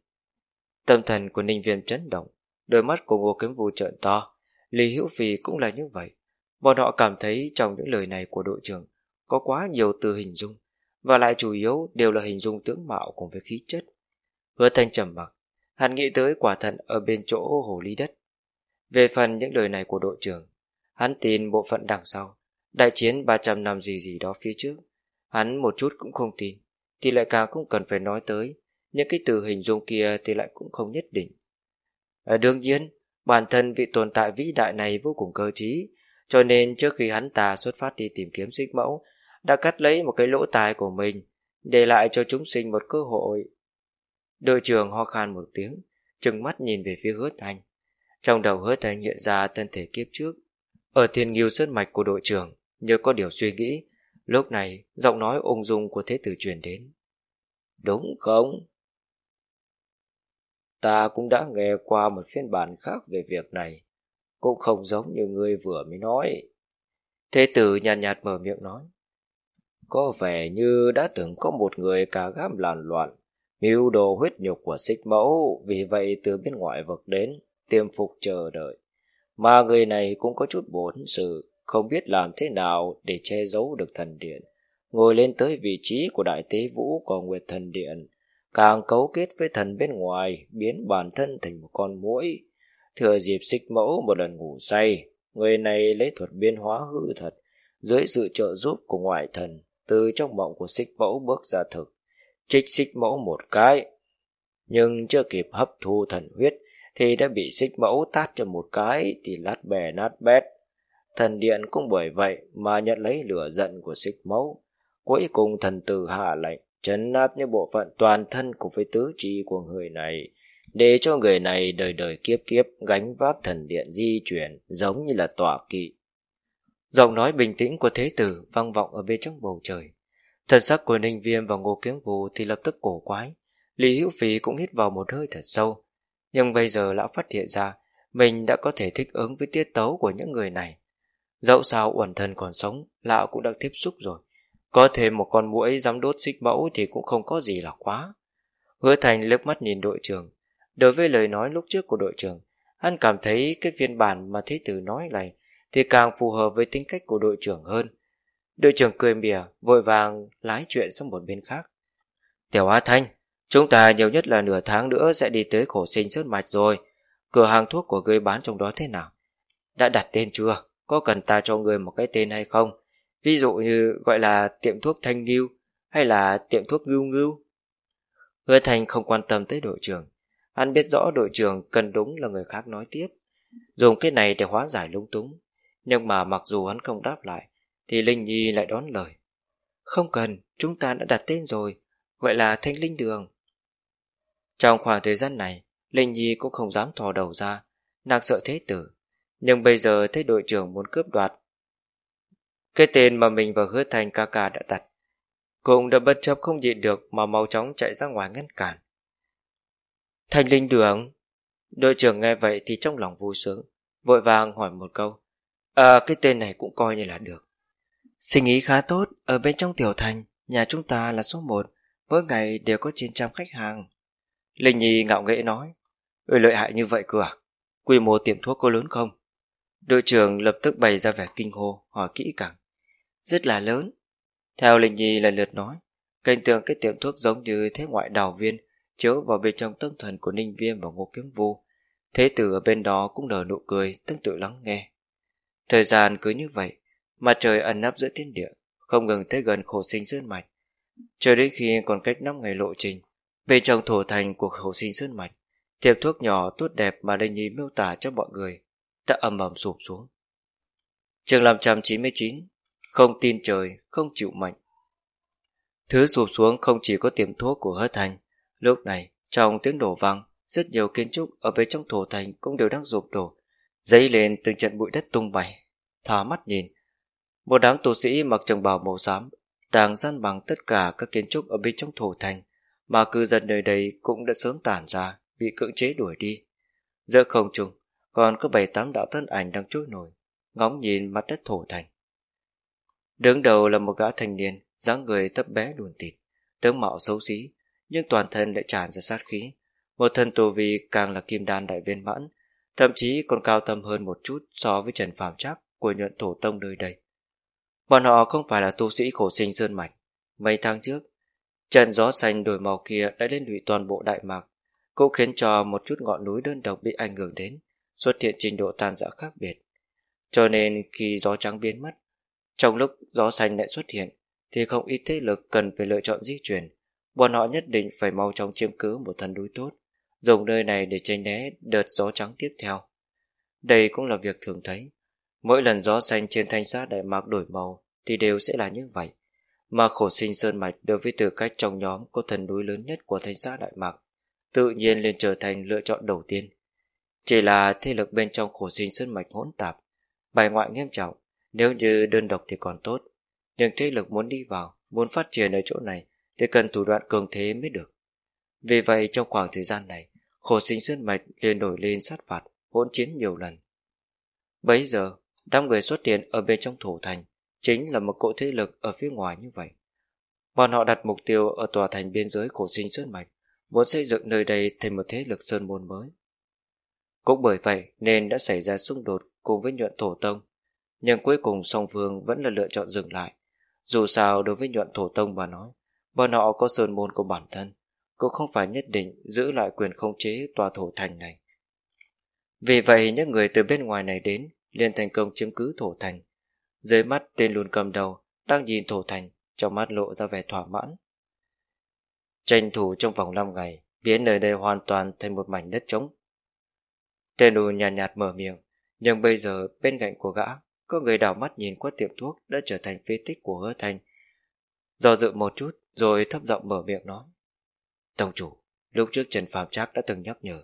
Tâm thần của Ninh Viêm chấn động, đôi mắt của Ngô Kiếm Vũ trợn to. Lý Hữu Phì cũng là như vậy. Bọn họ cảm thấy trong những lời này của đội trưởng có quá nhiều từ hình dung, và lại chủ yếu đều là hình dung tướng mạo cùng với khí chất. Hứa thanh trầm mặc, hắn nghĩ tới quả thận ở bên chỗ hồ ly đất. Về phần những lời này của đội trưởng, hắn tin bộ phận đằng sau, đại chiến 300 năm gì gì đó phía trước, hắn một chút cũng không tin, thì lại càng không cần phải nói tới, những cái từ hình dung kia thì lại cũng không nhất định. À, đương nhiên, bản thân vị tồn tại vĩ đại này vô cùng cơ trí, cho nên trước khi hắn ta xuất phát đi tìm kiếm xích mẫu, đã cắt lấy một cái lỗ tai của mình, để lại cho chúng sinh một cơ hội. Đội trưởng ho khan một tiếng, trừng mắt nhìn về phía hứa thanh. Trong đầu hứa thanh hiện ra thân thể kiếp trước. Ở thiên nghiêu sơn mạch của đội trưởng, như có điều suy nghĩ, lúc này giọng nói ung dung của thế tử truyền đến. Đúng không? Ta cũng đã nghe qua một phiên bản khác về việc này, cũng không giống như ngươi vừa mới nói. Thế tử nhàn nhạt, nhạt mở miệng nói. Có vẻ như đã từng có một người cả gam làn loạn, mưu đồ huyết nhục của xích mẫu, vì vậy từ bên ngoài vực đến, tiêm phục chờ đợi. Mà người này cũng có chút bốn sự, không biết làm thế nào để che giấu được thần điện. Ngồi lên tới vị trí của đại tế vũ của Nguyệt Thần Điện, càng cấu kết với thần bên ngoài, biến bản thân thành một con muỗi. Thừa dịp xích mẫu một lần ngủ say, người này lấy thuật biến hóa hư thật, dưới sự trợ giúp của ngoại thần, từ trong mộng của xích mẫu bước ra thực, trích xích mẫu một cái. Nhưng chưa kịp hấp thu thần huyết, thì đã bị xích mẫu tát cho một cái thì lát bè nát bét. Thần điện cũng bởi vậy mà nhận lấy lửa giận của xích mẫu. Cuối cùng thần tử hạ lệnh, chấn áp những bộ phận toàn thân cùng với tứ chi của người này, để cho người này đời đời kiếp kiếp gánh vác thần điện di chuyển giống như là tỏa kỵ. Giọng nói bình tĩnh của thế tử vang vọng ở bên trong bầu trời. Thần sắc của Ninh Viêm và Ngô Kiếm Vũ thì lập tức cổ quái. Lý Hữu Phí cũng hít vào một hơi thật sâu. Nhưng bây giờ lão phát hiện ra mình đã có thể thích ứng với tiết tấu của những người này. Dẫu sao uẩn thần còn sống, lão cũng đã tiếp xúc rồi. Có thêm một con mũi dám đốt xích mẫu thì cũng không có gì là quá. Hứa Thành liếc mắt nhìn đội trưởng. Đối với lời nói lúc trước của đội trưởng, anh cảm thấy cái phiên bản mà Thế Tử nói này thì càng phù hợp với tính cách của đội trưởng hơn. Đội trưởng cười mỉa, vội vàng lái chuyện sang một bên khác. Tiểu Á Thanh, chúng ta nhiều nhất là nửa tháng nữa sẽ đi tới khổ sinh sơn mạch rồi. Cửa hàng thuốc của ngươi bán trong đó thế nào? Đã đặt tên chưa? Có cần ta cho ngươi một cái tên hay không? Ví dụ như gọi là tiệm thuốc Thanh Ngưu hay là tiệm thuốc Ngưu Ngưu? Hứa Thành không quan tâm tới đội trưởng. Hắn biết rõ đội trưởng cần đúng là người khác nói tiếp. Dùng cái này để hóa giải lung túng. Nhưng mà mặc dù hắn không đáp lại, thì Linh Nhi lại đón lời. Không cần, chúng ta đã đặt tên rồi, gọi là Thanh Linh Đường. Trong khoảng thời gian này, Linh Nhi cũng không dám thò đầu ra, nàng sợ thế tử. Nhưng bây giờ thấy đội trưởng muốn cướp đoạt. Cái tên mà mình và hứa thành ca ca đã đặt, cũng đã bất chấp không nhịn được mà mau chóng chạy ra ngoài ngăn cản. Thanh Linh Đường! Đội trưởng nghe vậy thì trong lòng vui sướng, vội vàng hỏi một câu. À, cái tên này cũng coi như là được. Sinh ý khá tốt, ở bên trong tiểu thành, nhà chúng ta là số một, mỗi ngày đều có trên trăm khách hàng. Linh Nhi ngạo nghễ nói, Ơi lợi hại như vậy cửa à? Quy mô tiệm thuốc có lớn không? Đội trưởng lập tức bày ra vẻ kinh hô, hỏi kỹ càng. Rất là lớn. Theo Linh Nhi lần lượt nói, cảnh tượng cái tiệm thuốc giống như thế ngoại đào viên chiếu vào bên trong tâm thần của Ninh Viêm và Ngô Kiếm Vu. Thế tử ở bên đó cũng nở nụ cười, tương tự lắng nghe. Thời gian cứ như vậy, mặt trời ẩn nấp giữa thiên địa, không ngừng tới gần khổ sinh sơn mạch. Cho đến khi còn cách 5 ngày lộ trình, bên trong thổ thành của khổ sinh sơn mạch, tiệm thuốc nhỏ tốt đẹp mà đây Nhi miêu tả cho mọi người đã ầm ầm sụp xuống. Chương 599 Không tin trời, không chịu mệnh Thứ sụp xuống không chỉ có tiệm thuốc của hớt thành. Lúc này, trong tiếng đổ vang, rất nhiều kiến trúc ở bên trong thổ thành cũng đều đang rụp đổ, dấy lên từng trận bụi đất tung bay. Thả mắt nhìn, một đám tu sĩ mặc trường bào màu xám đang gian bằng tất cả các kiến trúc ở bên trong thổ thành, mà cư dân nơi đây cũng đã sớm tản ra, bị cưỡng chế đuổi đi. Giữa không trung, còn có bảy tám đạo thân ảnh đang trôi nổi, ngóng nhìn mặt đất thổ thành. Đứng đầu là một gã thanh niên, dáng người thấp bé đùn tịt, tướng mạo xấu xí, nhưng toàn thân lại tràn ra sát khí. Một thân tù vi càng là kim đan đại viên mãn, thậm chí còn cao tâm hơn một chút so với Trần phàm Trác của nhuận thổ tông nơi đây. Bọn họ không phải là tu sĩ khổ sinh sơn mạch. Mấy tháng trước, trận gió xanh đổi màu kia đã lên lụy toàn bộ Đại Mạc, cũng khiến cho một chút ngọn núi đơn độc bị ảnh hưởng đến, xuất hiện trình độ tàn dã khác biệt. Cho nên khi gió trắng biến mất, trong lúc gió xanh lại xuất hiện, thì không ít thế lực cần phải lựa chọn di chuyển. Bọn họ nhất định phải mau chóng chiếm cứ một thân núi tốt, dùng nơi này để tránh né đợt gió trắng tiếp theo. Đây cũng là việc thường thấy. Mỗi lần gió xanh trên thanh sát Đại Mạc đổi màu thì đều sẽ là như vậy. Mà khổ sinh Sơn Mạch đối với tư cách trong nhóm có thần núi lớn nhất của thanh sát Đại Mạc, tự nhiên liền trở thành lựa chọn đầu tiên. Chỉ là thế lực bên trong khổ sinh Sơn Mạch hỗn tạp, bài ngoại nghiêm trọng, nếu như đơn độc thì còn tốt. Nhưng thế lực muốn đi vào, muốn phát triển ở chỗ này thì cần thủ đoạn cường thế mới được. Vì vậy trong khoảng thời gian này, khổ sinh Sơn Mạch liền nổi lên sát phạt, hỗn chiến nhiều lần. Bấy giờ, đám người xuất hiện ở bên trong thủ thành chính là một cỗ thế lực ở phía ngoài như vậy. Bọn họ đặt mục tiêu ở tòa thành biên giới cổ sinh Sơn Mạch, muốn xây dựng nơi đây thành một thế lực sơn môn mới. Cũng bởi vậy nên đã xảy ra xung đột cùng với nhuận thổ tông, nhưng cuối cùng song phương vẫn là lựa chọn dừng lại. Dù sao đối với nhuận thổ tông mà nói, bọn họ có sơn môn của bản thân, cũng không phải nhất định giữ lại quyền khống chế tòa thổ thành này. Vì vậy những người từ bên ngoài này đến liền thành công chiếm cứ thổ thành. Dưới mắt tên luôn cầm đầu đang nhìn thổ thành, trong mắt lộ ra vẻ thỏa mãn. Tranh thủ trong vòng 5 ngày, biến nơi đây hoàn toàn thành một mảnh đất trống. Tên lùn nhàn nhạt, nhạt mở miệng, nhưng bây giờ bên cạnh của gã, có người đảo mắt nhìn qua tiệm thuốc đã trở thành phế tích của hứa thành. Do dự một chút rồi thấp giọng mở miệng nói. Tổng chủ, lúc trước Trần Phạm Trác đã từng nhắc nhở.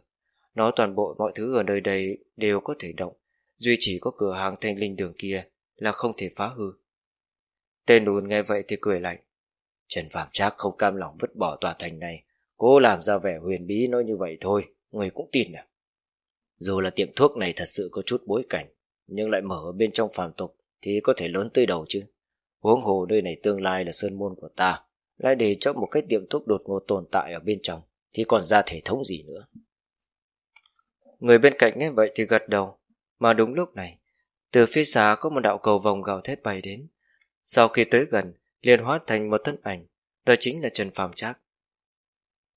Nói toàn bộ mọi thứ ở nơi đây đều có thể động. Duy chỉ có cửa hàng thanh linh đường kia là không thể phá hư. Tên đùn nghe vậy thì cười lạnh. Trần Phạm Trác không cam lòng vứt bỏ tòa thành này. Cố làm ra vẻ huyền bí nói như vậy thôi. Người cũng tin à? Dù là tiệm thuốc này thật sự có chút bối cảnh, nhưng lại mở ở bên trong phàm tục thì có thể lớn tới đầu chứ. Huống hồ nơi này tương lai là sơn môn của ta, lại để cho một cái tiệm thuốc đột ngột tồn tại ở bên trong, thì còn ra thể thống gì nữa. Người bên cạnh nghe vậy thì gật đầu, mà đúng lúc này, từ phía xa có một đạo cầu vòng gào thét bay đến. Sau khi tới gần, liền hóa thành một thân ảnh, đó chính là Trần Phàm Trác.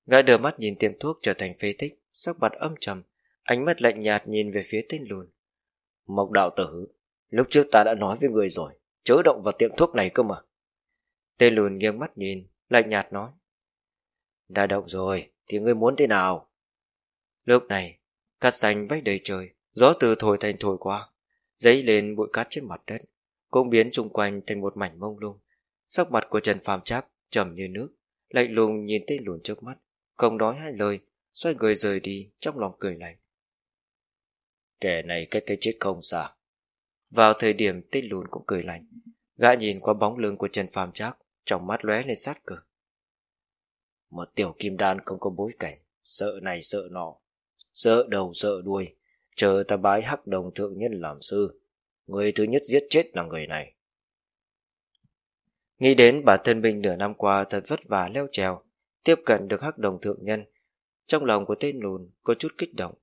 Gã đưa mắt nhìn tiệm thuốc trở thành phế tích, sắc mặt âm trầm, ánh mắt lạnh nhạt nhìn về phía tên lùn. Mộc đạo tử, lúc trước ta đã nói với người rồi, chớ động vào tiệm thuốc này cơ mà. Tên lùn nghiêng mắt nhìn, lạnh nhạt nói. Đã động rồi, thì ngươi muốn thế nào? Lúc này, cát xanh vách đầy trời, gió từ thổi thành thổi qua, dấy lên bụi cát trên mặt đất, cũng biến xung quanh thành một mảnh mông lung. Sắc mặt của Trần Phàm Trác trầm như nước, lạnh lùng nhìn tên lùn trước mắt, không nói hai lời, xoay người rời đi trong lòng cười lạnh. Kẻ này cách cái chết không xa. Vào thời điểm tên lùn cũng cười lạnh, gã nhìn qua bóng lưng của Trần Phàm Trác, trong mắt lóe lên sát cơ. Một tiểu kim đan không có bối cảnh, sợ này sợ nọ, sợ đầu sợ đuôi, chờ ta bái hắc đồng thượng nhân làm sư. Người thứ nhất giết chết là người này. Nghĩ đến bản thân mình nửa năm qua thật vất vả leo trèo, tiếp cận được hắc đồng thượng nhân, trong lòng của tên lùn có chút kích động.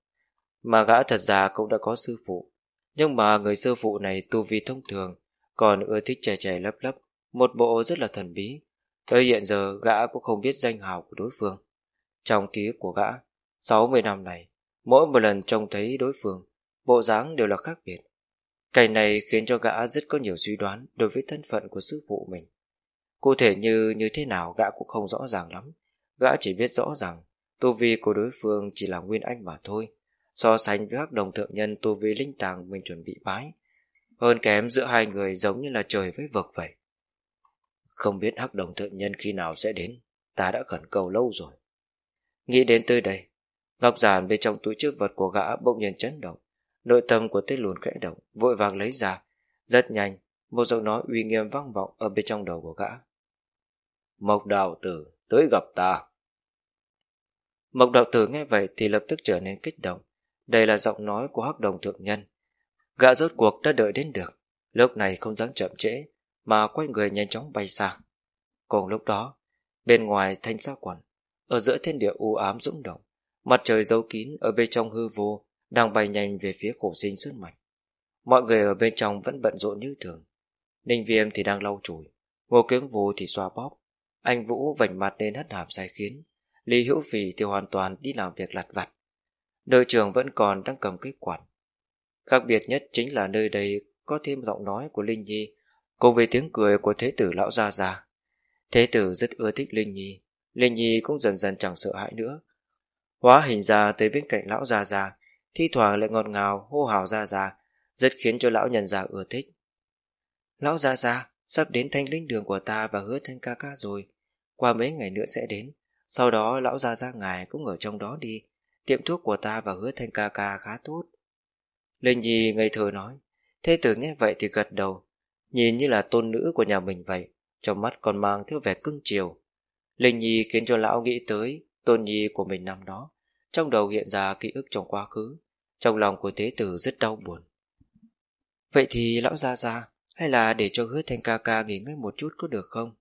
Mà gã thật ra cũng đã có sư phụ, nhưng mà người sư phụ này tu vi thông thường, còn ưa thích trẻ trẻ lấp lấp, một bộ rất là thần bí. Tới hiện giờ gã cũng không biết danh hào của đối phương. Trong ký ức của gã, 60 năm này, mỗi một lần trông thấy đối phương, bộ dáng đều là khác biệt. Cảnh này khiến cho gã rất có nhiều suy đoán đối với thân phận của sư phụ mình. Cụ thể như như thế nào gã cũng không rõ ràng lắm. Gã chỉ biết rõ rằng tu vi của đối phương chỉ là nguyên anh mà thôi. So sánh với hắc đồng thượng nhân tu vi linh tàng mình chuẩn bị bái. Hơn kém giữa hai người giống như là trời với vực vậy. Không biết hắc đồng thượng nhân khi nào sẽ đến, ta đã khẩn cầu lâu rồi. Nghĩ đến tới đây, ngọc giản bên trong túi chứa vật của gã bỗng nhiên chấn động. Nội tâm của tên lùn khẽ động, vội vàng lấy ra. Rất nhanh, một giọng nói uy nghiêm vang vọng ở bên trong đầu của gã. Mộc đạo tử, tới gặp ta. Mộc đạo tử nghe vậy thì lập tức trở nên kích động. Đây là giọng nói của hắc đồng thượng nhân. Gã rốt cuộc đã đợi đến được. Lúc này không dám chậm trễ, mà quay người nhanh chóng bay xa. Cùng lúc đó, bên ngoài thanh xa quần, ở giữa thiên địa u ám dũng động, mặt trời giấu kín ở bên trong hư vô đang bay nhanh về phía khổ sinh sơn mạch. Mọi người ở bên trong vẫn bận rộn như thường. Ninh viêm thì đang lau chùi, ngô kiếm vô thì xoa bóp, anh Vũ vành mặt nên hất hàm sai khiến. Lý Hữu Phì thì hoàn toàn đi làm việc lặt vặt. Đội trưởng vẫn còn đang cầm cái quản. Khác biệt nhất chính là nơi đây có thêm giọng nói của Linh Nhi cùng với tiếng cười của thế tử lão gia già. Thế tử rất ưa thích Linh Nhi, Linh Nhi cũng dần dần chẳng sợ hãi nữa. Hóa hình ra tới bên cạnh lão già già, thi thoảng lại ngọt ngào hô hào ra già, rất khiến cho lão nhân già ưa thích. Lão già già, sắp đến thanh linh đường của ta và hứa thanh ca ca rồi, qua mấy ngày nữa sẽ đến, sau đó lão già già ngài cũng ở trong đó đi, tiệm thuốc của ta và hứa thanh ca ca khá tốt. Linh Nhi ngây thơ nói, thế tử nghe vậy thì gật đầu, nhìn như là tôn nữ của nhà mình vậy, trong mắt còn mang theo vẻ cưng chiều. Linh Nhi khiến cho lão nghĩ tới tôn nhi của mình năm đó, trong đầu hiện ra ký ức trong quá khứ, trong lòng của thế tử rất đau buồn. Vậy thì lão gia gia, hay là để cho hứa thanh ca ca nghỉ ngơi một chút có được không?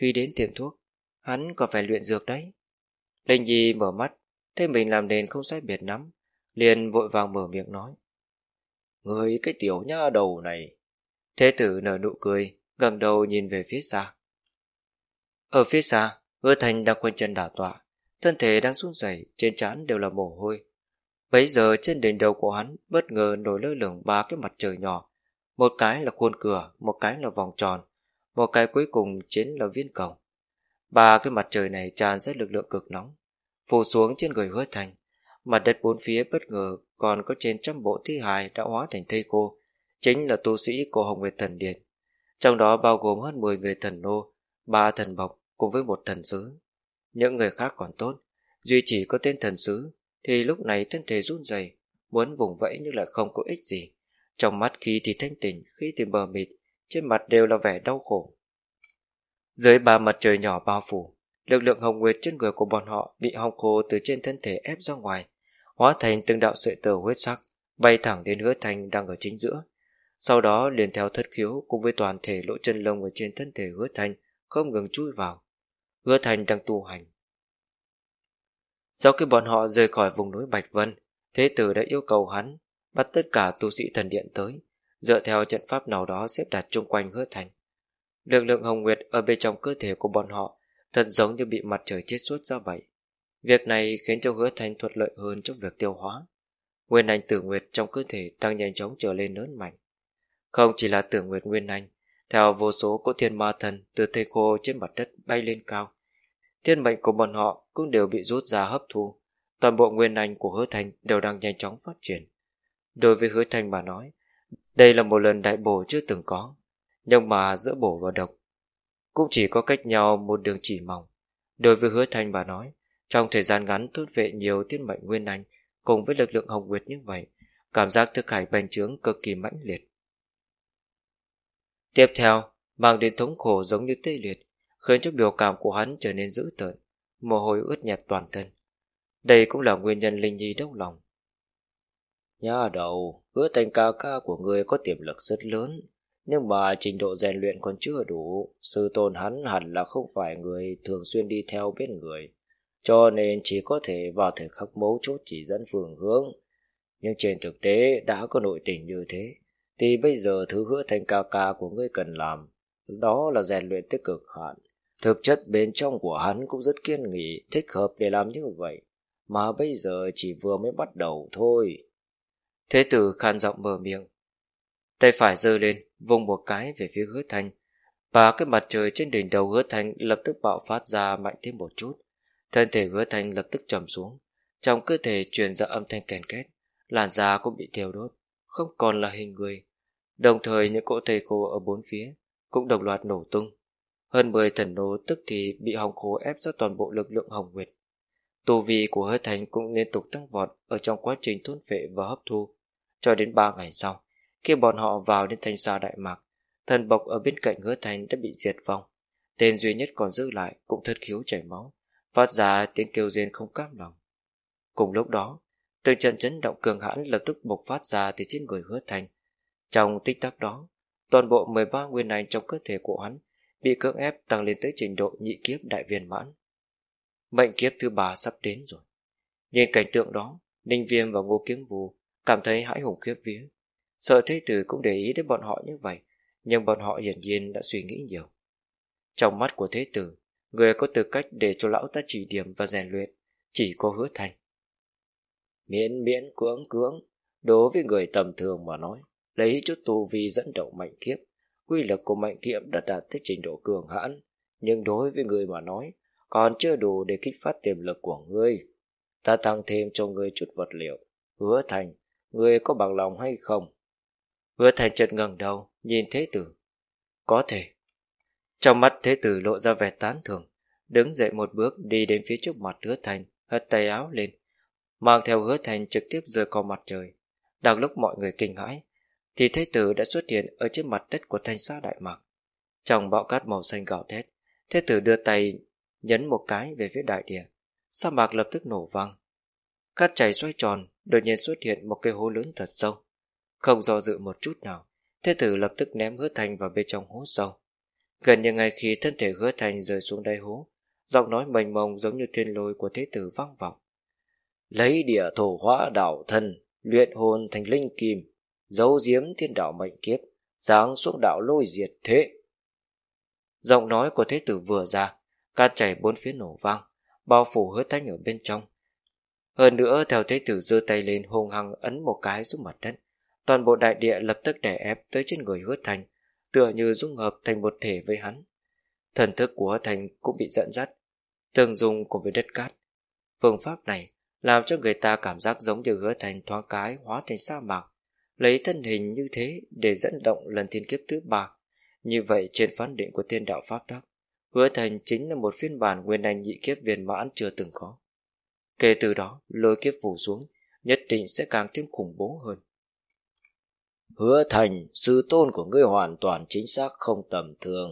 Khi đến tiệm thuốc, hắn còn phải luyện dược đấy. Linh Nhi mở mắt, thấy mình làm nền không sai biệt lắm, liền vội vàng mở miệng nói. Người cái tiểu nha đầu này. Thế tử nở nụ cười, gần đầu nhìn về phía xa. Ở phía xa, hứa thanh đang khoanh chân đảo tọa, thân thể đang run rẩy, trên trán đều là mồ hôi. Bấy giờ trên đỉnh đầu của hắn bất ngờ nổi lơ lửng ba cái mặt trời nhỏ, một cái là khuôn cửa, một cái là vòng tròn, một cái cuối cùng chính là viên cầu. Ba cái mặt trời này tràn ra lực lượng cực nóng, phủ xuống trên người hứa thành. Mặt đất bốn phía bất ngờ còn có trên trăm bộ thi hài đã hóa thành thây cô, chính là tu sĩ của Hồng Nguyệt Thần Điện. Trong đó bao gồm hơn 10 người thần nô, ba thần bộc cùng với một thần sứ. Những người khác còn tốt, duy chỉ có tên thần sứ thì lúc này thân thể run rẩy, muốn vùng vẫy nhưng lại không có ích gì. Trong mắt khi thì thanh tỉnh, khi thì bờ mịt, trên mặt đều là vẻ đau khổ. Dưới ba mặt trời nhỏ bao phủ, lực lượng hồng nguyệt trên người của bọn họ bị hong khô từ trên thân thể ép ra ngoài, hóa thành từng đạo sợi tơ huyết sắc, bay thẳng đến hứa thành đang ở chính giữa. Sau đó liền theo thất khiếu cùng với toàn thể lỗ chân lông ở trên thân thể hứa thành không ngừng chui vào. Hứa thành đang tu hành. Sau khi bọn họ rời khỏi vùng núi Bạch Vân, Thế tử đã yêu cầu hắn bắt tất cả tu sĩ thần điện tới, dựa theo trận pháp nào đó xếp đặt chung quanh hứa thành. Lực lượng hồng nguyệt ở bên trong cơ thể của bọn họ thật giống như bị mặt trời chết suốt ra vậy. Việc này khiến cho hứa thành thuận lợi hơn trong việc tiêu hóa. Nguyên anh tử nguyệt trong cơ thể đang nhanh chóng trở lên lớn mạnh. Không chỉ là tử nguyệt nguyên anh, theo vô số cỗ thiên ma thần từ thây khô trên mặt đất bay lên cao. Thiên mệnh của bọn họ cũng đều bị rút ra hấp thu. Toàn bộ nguyên anh của hứa thành đều đang nhanh chóng phát triển. Đối với hứa thành mà nói, đây là một lần đại bổ chưa từng có. Nhưng mà giữa bổ và độc, cũng chỉ có cách nhau một đường chỉ mỏng. Đối với hứa thành mà nói, trong thời gian ngắn thốt vệ nhiều thiên mệnh nguyên anh cùng với lực lượng hồng nguyệt như vậy, cảm giác thức hải bành trướng cực kỳ mãnh liệt. Tiếp theo, mang đến thống khổ giống như tê liệt, khiến cho biểu cảm của hắn trở nên dữ tợn, mồ hôi ướt nhẹp toàn thân. Đây cũng là nguyên nhân Linh Nhi đau lòng. Nhà đầu, hứa thành ca ca của người có tiềm lực rất lớn, nhưng mà trình độ rèn luyện còn chưa đủ, sư tôn hắn hẳn là không phải người thường xuyên đi theo bên người, cho nên chỉ có thể vào thời khắc mấu chốt chỉ dẫn phương hướng. Nhưng trên thực tế đã có nội tình như thế, thì bây giờ thứ hứa thành ca ca của ngươi cần làm, đó là rèn luyện tích cực hạn. Thực chất bên trong của hắn cũng rất kiên nghị, thích hợp để làm như vậy, mà bây giờ chỉ vừa mới bắt đầu thôi. Thế tử khan giọng mở miệng. Tay phải giơ lên, vùng một cái về phía hứa thanh, và cái mặt trời trên đỉnh đầu hứa thanh lập tức bạo phát ra mạnh thêm một chút. Thân thể hứa thanh lập tức trầm xuống, trong cơ thể truyền ra âm thanh kèn két, làn da cũng bị thiêu đốt, không còn là hình người. Đồng thời những cỗ thầy khô ở bốn phía cũng đồng loạt nổ tung. Hơn 10 thần nô tức thì bị hồng khô ép ra toàn bộ lực lượng hồng nguyệt. Tu vi của hứa thành cũng liên tục tăng vọt ở trong quá trình thôn phệ và hấp thu. Cho đến 3 ngày sau, khi bọn họ vào đến thanh xa Đại Mạc, thần bộc ở bên cạnh hứa thành đã bị diệt vong. Tên duy nhất còn giữ lại cũng thất khiếu chảy máu, phát ra tiếng kêu rên không cam lòng. Cùng lúc đó, từng trận chấn động cường hãn lập tức bộc phát ra từ trên người hứa thành. Trong tích tắc đó, toàn bộ 13 nguyên anh trong cơ thể của hắn bị cưỡng ép tăng lên tới trình độ nhị kiếp đại viên mãn. Mệnh kiếp thứ ba sắp đến rồi. Nhìn cảnh tượng đó, Ninh Viêm và Ngô Kiếm Vũ cảm thấy hãi hùng khiếp vía. Sợ thế tử cũng để ý đến bọn họ như vậy, nhưng bọn họ hiển nhiên đã suy nghĩ nhiều. Trong mắt của thế tử, người có tư cách để cho lão ta chỉ điểm và rèn luyện, chỉ có hứa thành. Miễn miễn cưỡng cưỡng, đối với người tầm thường mà nói, lấy chút tu vi dẫn động mạnh kiếp, quy lực của mạnh kiệm đã đạt tới trình độ cường hãn, nhưng đối với người mà nói, còn chưa đủ để kích phát tiềm lực của ngươi. Ta tăng thêm cho ngươi chút vật liệu, hứa thành, ngươi có bằng lòng hay không? Hứa thành chợt ngẩng đầu, nhìn thế tử. Có thể. Trong mắt thế tử lộ ra vẻ tán thưởng, đứng dậy một bước đi đến phía trước mặt hứa thành, hất tay áo lên, mang theo hứa thành trực tiếp rời khỏi mặt trời. Đang lúc mọi người kinh hãi, thì thế tử đã xuất hiện ở trên mặt đất của thanh xa đại mạc. Trong bão cát màu xanh gạo thét, thế tử đưa tay nhấn một cái về phía đại địa. Sa mạc lập tức nổ vang. Cát chảy xoay tròn, đột nhiên xuất hiện một cây hố lớn thật sâu. Không do dự một chút nào, thế tử lập tức ném hứa thành vào bên trong hố sâu. Gần như ngay khi thân thể hứa thành rơi xuống đáy hố, giọng nói mênh mông giống như thiên lôi của thế tử vang vọng. Lấy địa thổ hóa đảo thân, luyện hồn thành linh kim, giấu giếm thiên đạo mệnh kiếp, giáng xuống đạo lôi diệt thế. Giọng nói của thế tử vừa ra, cát chảy bốn phía nổ vang, bao phủ hứa thanh ở bên trong. Hơn nữa theo thế tử giơ tay lên hung hăng ấn một cái xuống mặt đất, toàn bộ đại địa lập tức đè ép tới trên người hứa thành, tựa như dung hợp thành một thể với hắn. Thần thức của hứa thành cũng bị dẫn dắt, tương dung cùng với đất cát. Phương pháp này làm cho người ta cảm giác giống như hứa thành thoáng cái hóa thành sa mạc, lấy thân hình như thế để dẫn động lần thiên kiếp thứ ba. Như vậy trên phán định của thiên đạo pháp tắc, hứa thành chính là một phiên bản nguyên anh nhị kiếp viên mãn chưa từng có. Kể từ đó, lôi kiếp phủ xuống, nhất định sẽ càng thêm khủng bố hơn. Hứa thành, sư tôn của ngươi hoàn toàn chính xác không tầm thường,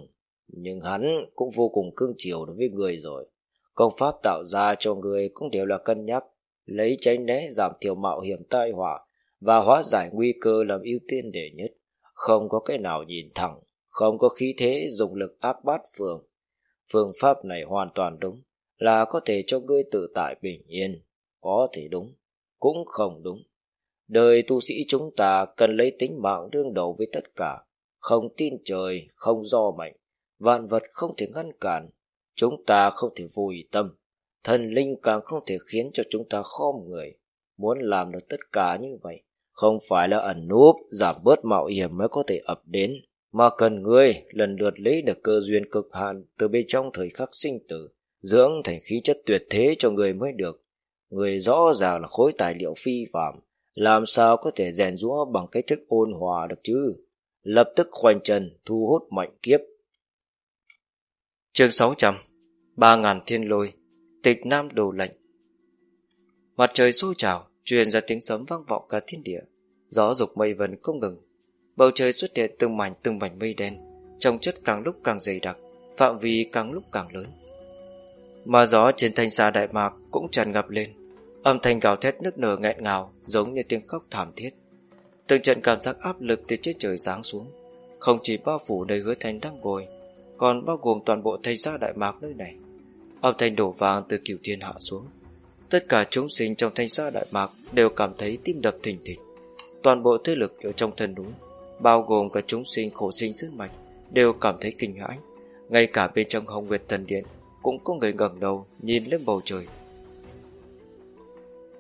nhưng hắn cũng vô cùng cương chiều đối với người rồi. Công pháp tạo ra cho người cũng đều là cân nhắc, lấy tránh né giảm thiểu mạo hiểm tai họa và hóa giải nguy cơ làm ưu tiên đề nhất. Không có cái nào nhìn thẳng, không có khí thế dùng lực áp bát phường. Phương pháp này hoàn toàn đúng, là có thể cho ngươi tự tại bình yên. Có thể đúng, cũng không đúng. Đời tu sĩ chúng ta cần lấy tính mạng đương đầu với tất cả, không tin trời, không do mệnh, vạn vật không thể ngăn cản, chúng ta không thể vùi tâm, thần linh càng không thể khiến cho chúng ta khom người. Muốn làm được tất cả như vậy, không phải là ẩn núp, giảm bớt mạo hiểm mới có thể ập đến, mà cần ngươi lần lượt lấy được cơ duyên cực hạn từ bên trong thời khắc sinh tử, dưỡng thành khí chất tuyệt thế cho người mới được. Người rõ ràng là khối tài liệu phi phạm, làm sao có thể rèn rũa bằng cách thức ôn hòa được chứ? Lập tức khoanh chân, thu hút mạnh kiếp. Chương 600 Ba ngàn thiên lôi Tịch Nam đồ lạnh Mặt trời sôi trào, truyền ra tiếng sấm vang vọng cả thiên địa. Gió dục mây vần không ngừng. Bầu trời xuất hiện từng mảnh từng mảnh mây đen, trong chất càng lúc càng dày đặc, phạm vi càng lúc càng lớn. Mà gió trên thanh xa Đại Mạc cũng tràn ngập lên, âm thanh gào thét nức nở nghẹn ngào giống như tiếng khóc thảm thiết. Từng trận cảm giác áp lực từ trên trời giáng xuống, không chỉ bao phủ nơi hứa thanh đang ngồi, còn bao gồm toàn bộ thanh xa Đại Mạc nơi này. Âm thanh đổ vàng từ cửu thiên hạ xuống. Tất cả chúng sinh trong thanh xa Đại Mạc đều cảm thấy tim đập thình thịch. Toàn bộ thế lực ở trong thân núi, bao gồm cả chúng sinh khổ sinh sức mạnh, đều cảm thấy kinh hãi. Ngay cả bên trong Hồng Nguyệt Thần Điện cũng có người ngẩng đầu nhìn lên bầu trời.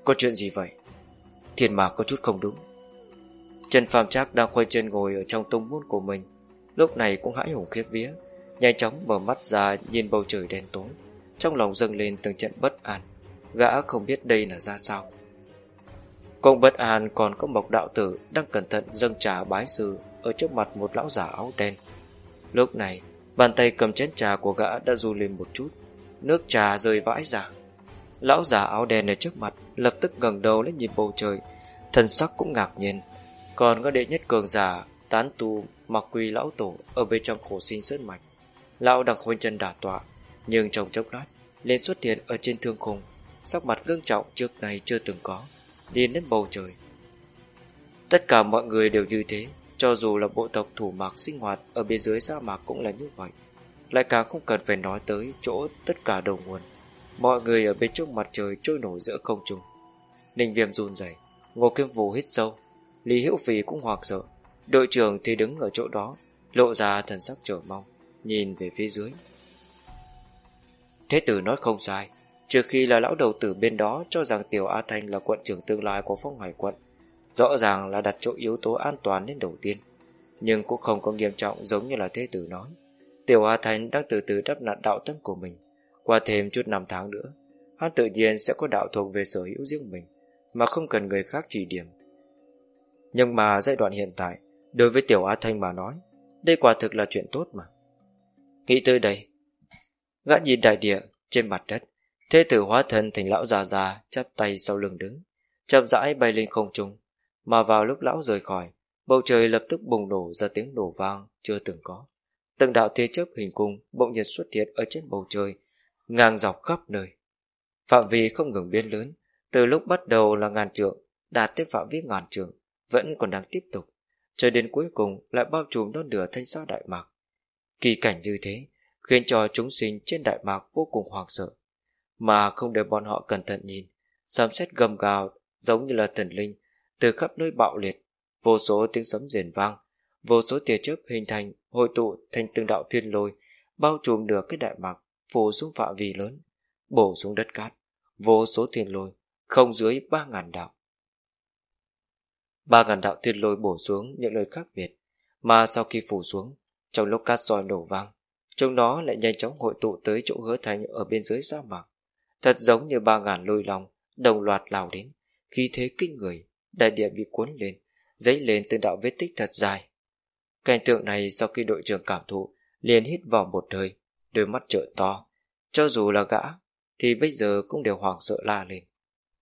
Có chuyện gì vậy? Thiên mạc có chút không đúng. Trần Phạm Trác đang khoanh chân ngồi ở trong tông môn của mình, lúc này cũng hãi hùng khiếp vía, nhanh chóng mở mắt ra nhìn bầu trời đen tối, trong lòng dâng lên từng trận bất an, gã không biết đây là ra sao. Cùng bất an còn có một đạo tử đang cẩn thận dâng trà bái sư ở trước mặt một lão giả áo đen. Lúc này, bàn tay cầm chén trà của gã đã du lên một chút, nước trà rơi vãi ra. Lão giả áo đen ở trước mặt lập tức ngẩng đầu lên nhìn bầu trời, thần sắc cũng ngạc nhiên. Còn có đệ nhất cường giả tán tu mặc quỳ lão tổ ở bên trong khổ sinh sơn mạch. Lão đặc hôn chân đả tọa, nhưng trong chốc lát lên xuất hiện ở trên thương khung, sắc mặt ngưng trọng trước này chưa từng có, nhìn đến bầu trời. Tất cả mọi người đều như thế, cho dù là bộ tộc thủ mạc sinh hoạt ở bên dưới sa mạc cũng là như vậy. Lại càng không cần phải nói tới chỗ tất cả đầu nguồn. Mọi người ở bên trước mặt trời trôi nổi giữa không trung. Ninh viêm run rẩy, ngô kim vũ hít sâu. Lý Hữu Phì cũng hoảng sợ. Đội trưởng thì đứng ở chỗ đó, lộ ra thần sắc trở mong, nhìn về phía dưới. Thế tử nói không sai, trừ khi là lão đầu tử bên đó cho rằng Tiểu A Thanh là quận trưởng tương lai của phong hải quận. Rõ ràng là đặt chỗ yếu tố an toàn lên đầu tiên, nhưng cũng không có nghiêm trọng giống như là thế tử nói. Tiểu A Thanh đang từ từ đắp nặn đạo tâm của mình, qua thêm chút năm tháng nữa, hắn tự nhiên sẽ có đạo thuộc về sở hữu riêng mình, mà không cần người khác chỉ điểm. Nhưng mà giai đoạn hiện tại, đối với Tiểu A Thanh mà nói, đây quả thực là chuyện tốt mà. Nghĩ tới đây, gã nhìn đại địa trên mặt đất, thế tử hóa thân thành lão già già chắp tay sau lưng đứng, chậm rãi bay lên không trung, mà vào lúc lão rời khỏi, bầu trời lập tức bùng nổ ra tiếng nổ vang chưa từng có. Từng đạo tia chớp hình cung bỗng nhiên xuất hiện ở trên bầu trời, ngang dọc khắp nơi. Phạm vi không ngừng biến lớn, từ lúc bắt đầu là ngàn trượng, đạt tới phạm vi ngàn trượng, vẫn còn đang tiếp tục, cho đến cuối cùng lại bao trùm non nửa thanh sao Đại Mạc. Kỳ cảnh như thế, khiến cho chúng sinh trên Đại Mạc vô cùng hoảng sợ, mà không để bọn họ cẩn thận nhìn, sấm xét gầm gào giống như là thần linh, từ khắp nơi bạo liệt, vô số tiếng sấm rền vang, vô số tia chớp hình thành, hội tụ thành từng đạo thiên lôi, bao trùm được cái Đại Mạc phủ xuống phạm vi lớn, bổ xuống đất cát, vô số thiên lôi, không dưới ba ngàn đạo. Ba ngàn đạo thiên lôi bổ xuống những nơi khác biệt, mà sau khi phủ xuống, trong lúc cát soi nổ vang, chúng nó lại nhanh chóng hội tụ tới chỗ hứa thành ở bên dưới sa mạc. Thật giống như ba ngàn lôi lòng, đồng loạt lao đến, khi thế kinh người, đại địa bị cuốn lên, dấy lên từng đạo vết tích thật dài. Cảnh tượng này sau khi đội trưởng cảm thụ, liền hít vào một hơi, đôi mắt trợn to. Cho dù là gã, thì bây giờ cũng đều hoảng sợ la lên.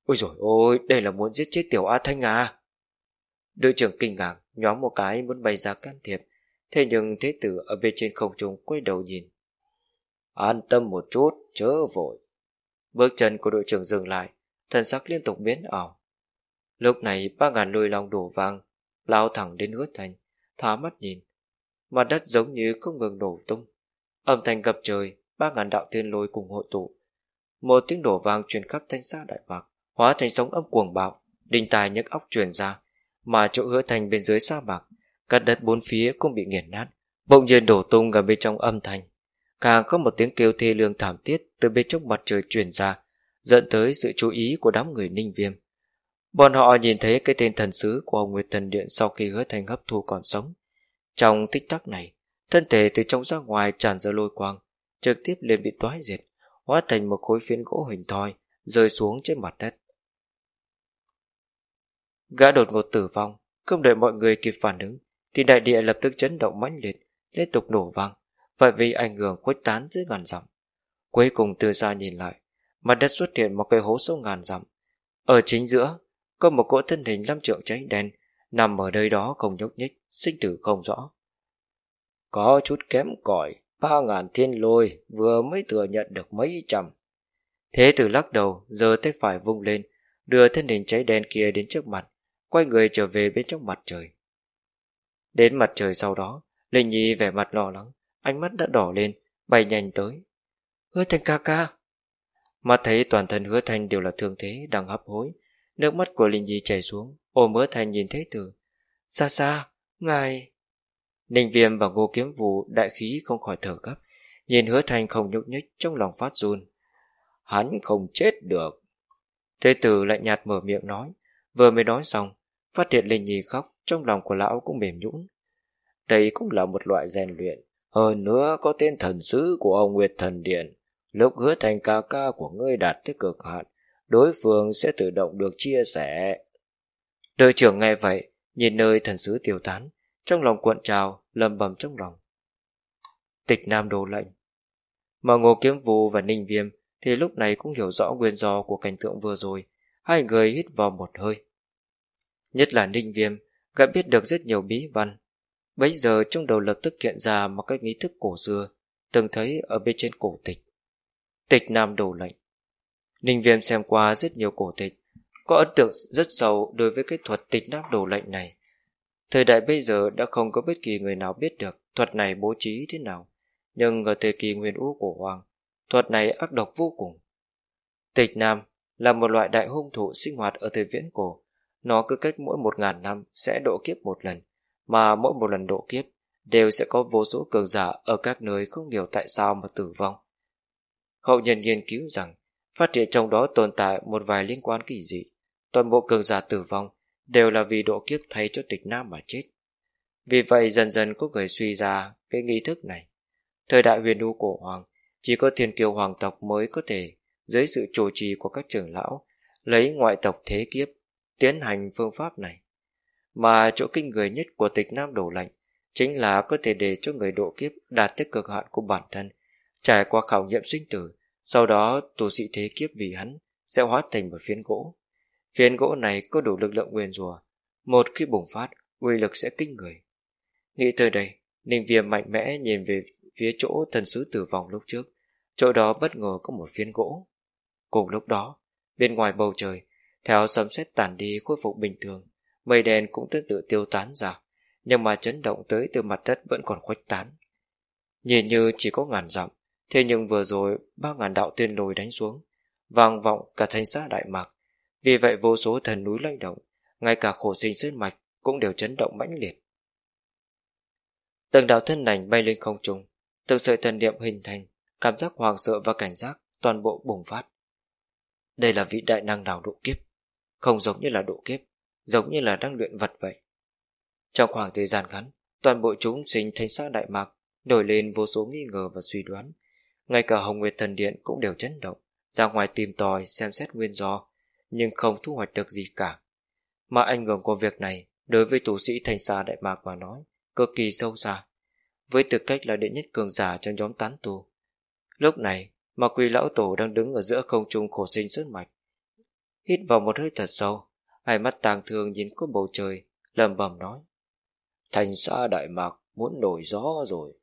Ôi rồi ôi, đây là muốn giết chết tiểu A Thanh à? Đội trưởng kinh ngạc, nhóm một cái muốn bày ra can thiệp, thế nhưng thế tử ở bên trên không trung quay đầu nhìn. An tâm một chút, chớ vội. Bước chân của đội trưởng dừng lại, thần sắc liên tục biến ảo. Lúc này ba ngàn lôi long đổ vang, lao thẳng đến hứa thành, thả mắt nhìn. Mặt đất giống như không ngừng nổ tung. Âm thanh gập trời, ba ngàn đạo thiên lôi cùng hội tụ. Một tiếng đổ vang truyền khắp thanh xa đại bạc, hóa thành sóng âm cuồng bạo, đình tài nhức óc truyền ra, mà chỗ hứa thành bên dưới sa mạc, các đất bốn phía cũng bị nghiền nát, bỗng nhiên đổ tung gần bên trong âm thanh. Càng có một tiếng kêu thê lương thảm thiết từ bên trong mặt trời truyền ra, dẫn tới sự chú ý của đám người ninh viêm. Bọn họ nhìn thấy cái tên thần sứ của ông Nguyệt Thần Điện sau khi hứa thành hấp thu còn sống. Trong tích tắc này, thân thể từ trong ra ngoài tràn ra lôi quang, trực tiếp liền bị toái diệt, hóa thành một khối phiến gỗ hình thoi, rơi xuống trên mặt đất. Gã đột ngột tử vong, không đợi mọi người kịp phản ứng, thì đại địa lập tức chấn động mãnh liệt, liên tục nổ vang, và vì ảnh hưởng khuếch tán dưới ngàn dặm. Cuối cùng từ xa nhìn lại, mặt đất xuất hiện một cái hố sâu ngàn dặm. Ở chính giữa, có một cỗ thân hình năm trượng cháy đen, nằm ở nơi đó không nhúc nhích, sinh tử không rõ. Có chút kém cỏi, ba ngàn thiên lôi vừa mới thừa nhận được mấy trăm. Thế tử lắc đầu, giờ tay phải vung lên, đưa thân hình cháy đen kia đến trước mặt, quay người trở về bên trong mặt trời. Đến mặt trời sau đó, Linh Nhi vẻ mặt lo lắng, ánh mắt đã đỏ lên, bay nhanh tới. Hứa thành ca ca. Mắt thấy toàn thân hứa thành đều là thương thế, đang hấp hối. Nước mắt của Linh Nhi chảy xuống, ôm hứa thành nhìn thấy từ. Xa xa, ngài... Ninh viêm và ngô kiếm vụ đại khí không khỏi thở gấp, nhìn hứa thành không nhúc nhích trong lòng phát run. Hắn không chết được. Thế tử lại nhạt mở miệng nói, vừa mới nói xong, phát hiện Linh Nhi khóc, trong lòng của lão cũng mềm nhũn. Đây cũng là một loại rèn luyện, hơn nữa có tên thần sứ của ông Nguyệt Thần Điện. Lúc hứa thành ca ca của ngươi đạt tới cực hạn, đối phương sẽ tự động được chia sẻ. Đội trưởng nghe vậy, nhìn nơi thần sứ tiêu tán, trong lòng cuộn trào, lầm bầm trong lòng. Tịch Nam đồ lệnh. Mà Ngô Kiếm Vũ và Ninh Viêm thì lúc này cũng hiểu rõ nguyên do của cảnh tượng vừa rồi, hai người hít vào một hơi. Nhất là Ninh Viêm, gã biết được rất nhiều bí văn, Bấy giờ trong đầu lập tức hiện ra một cái nghi thức cổ xưa, từng thấy ở bên trên cổ tịch. Tịch Nam Đồ Lệnh Ninh Viêm xem qua rất nhiều cổ tịch, có ấn tượng rất sâu đối với cái thuật tịch Nam Đồ Lệnh này. Thời đại bây giờ đã không có bất kỳ người nào biết được thuật này bố trí thế nào, nhưng ở thời kỳ nguyên ú của hoàng, thuật này ác độc vô cùng. Tịch Nam là một loại đại hung thủ sinh hoạt ở thời viễn cổ, nó cứ cách mỗi một ngàn năm sẽ độ kiếp một lần mà mỗi một lần độ kiếp đều sẽ có vô số cường giả ở các nơi không hiểu tại sao mà tử vong. Hậu nhân nghiên cứu rằng phát hiện trong đó tồn tại một vài liên quan kỳ dị. Toàn bộ cường giả tử vong đều là vì độ kiếp thay cho tịch nam mà chết. Vì vậy dần dần có người suy ra cái nghi thức này. Thời đại huyền u cổ hoàng, chỉ có thiên kiều hoàng tộc mới có thể, dưới sự chủ trì của các trưởng lão, lấy ngoại tộc thế kiếp, tiến hành phương pháp này. Mà chỗ kinh người nhất của tịch nam đổ lạnh chính là có thể để cho người độ kiếp đạt tới cực hạn của bản thân, trải qua khảo nghiệm sinh tử, sau đó tu sĩ thế kiếp vì hắn sẽ hóa thành một phiến gỗ. Phiến gỗ này có đủ lực lượng nguyên rùa, một khi bùng phát, uy lực sẽ kinh người. Nghĩ tới đây, Ninh Viêm mạnh mẽ nhìn về phía chỗ thần sứ tử vong lúc trước, chỗ đó bất ngờ có một phiến gỗ. Cùng lúc đó, bên ngoài bầu trời, theo sấm sét tản đi khôi phục bình thường, mây đen cũng tương tự tiêu tán ra, nhưng mà chấn động tới từ mặt đất vẫn còn khuếch tán. Nhìn như chỉ có ngàn dặm, thế nhưng vừa rồi ba ngàn đạo tiên lồi đánh xuống, vang vọng cả thanh xã Đại Mạc. Vì vậy vô số thần núi lay động, ngay cả khổ sinh sơn mạch cũng đều chấn động mãnh liệt. Từng đạo thân lành bay lên không trung, từng sợi thần niệm hình thành, cảm giác hoàng sợ và cảnh giác toàn bộ bùng phát. Đây là vị đại năng nào độ kiếp, không giống như là độ kiếp, giống như là đang luyện vật vậy. Trong khoảng thời gian ngắn, toàn bộ chúng sinh thanh xã Đại Mạc nổi lên vô số nghi ngờ và suy đoán. Ngay cả Hồng Nguyệt Thần Điện cũng đều chấn động, ra ngoài tìm tòi xem xét nguyên do, nhưng không thu hoạch được gì cả. Mà ảnh hưởng của việc này đối với tù sĩ thanh xa Đại Mạc mà nói, cực kỳ sâu xa. Với tư cách là đệ nhất cường giả trong nhóm tán tù, Lúc này, mà quỳ lão tổ đang đứng ở giữa không trung khổ sinh xuất mạch. Hít vào một hơi thật sâu, hai mắt tàng thường nhìn qua bầu trời, lầm bầm nói. Thành xã Đại Mạc muốn nổi gió rồi.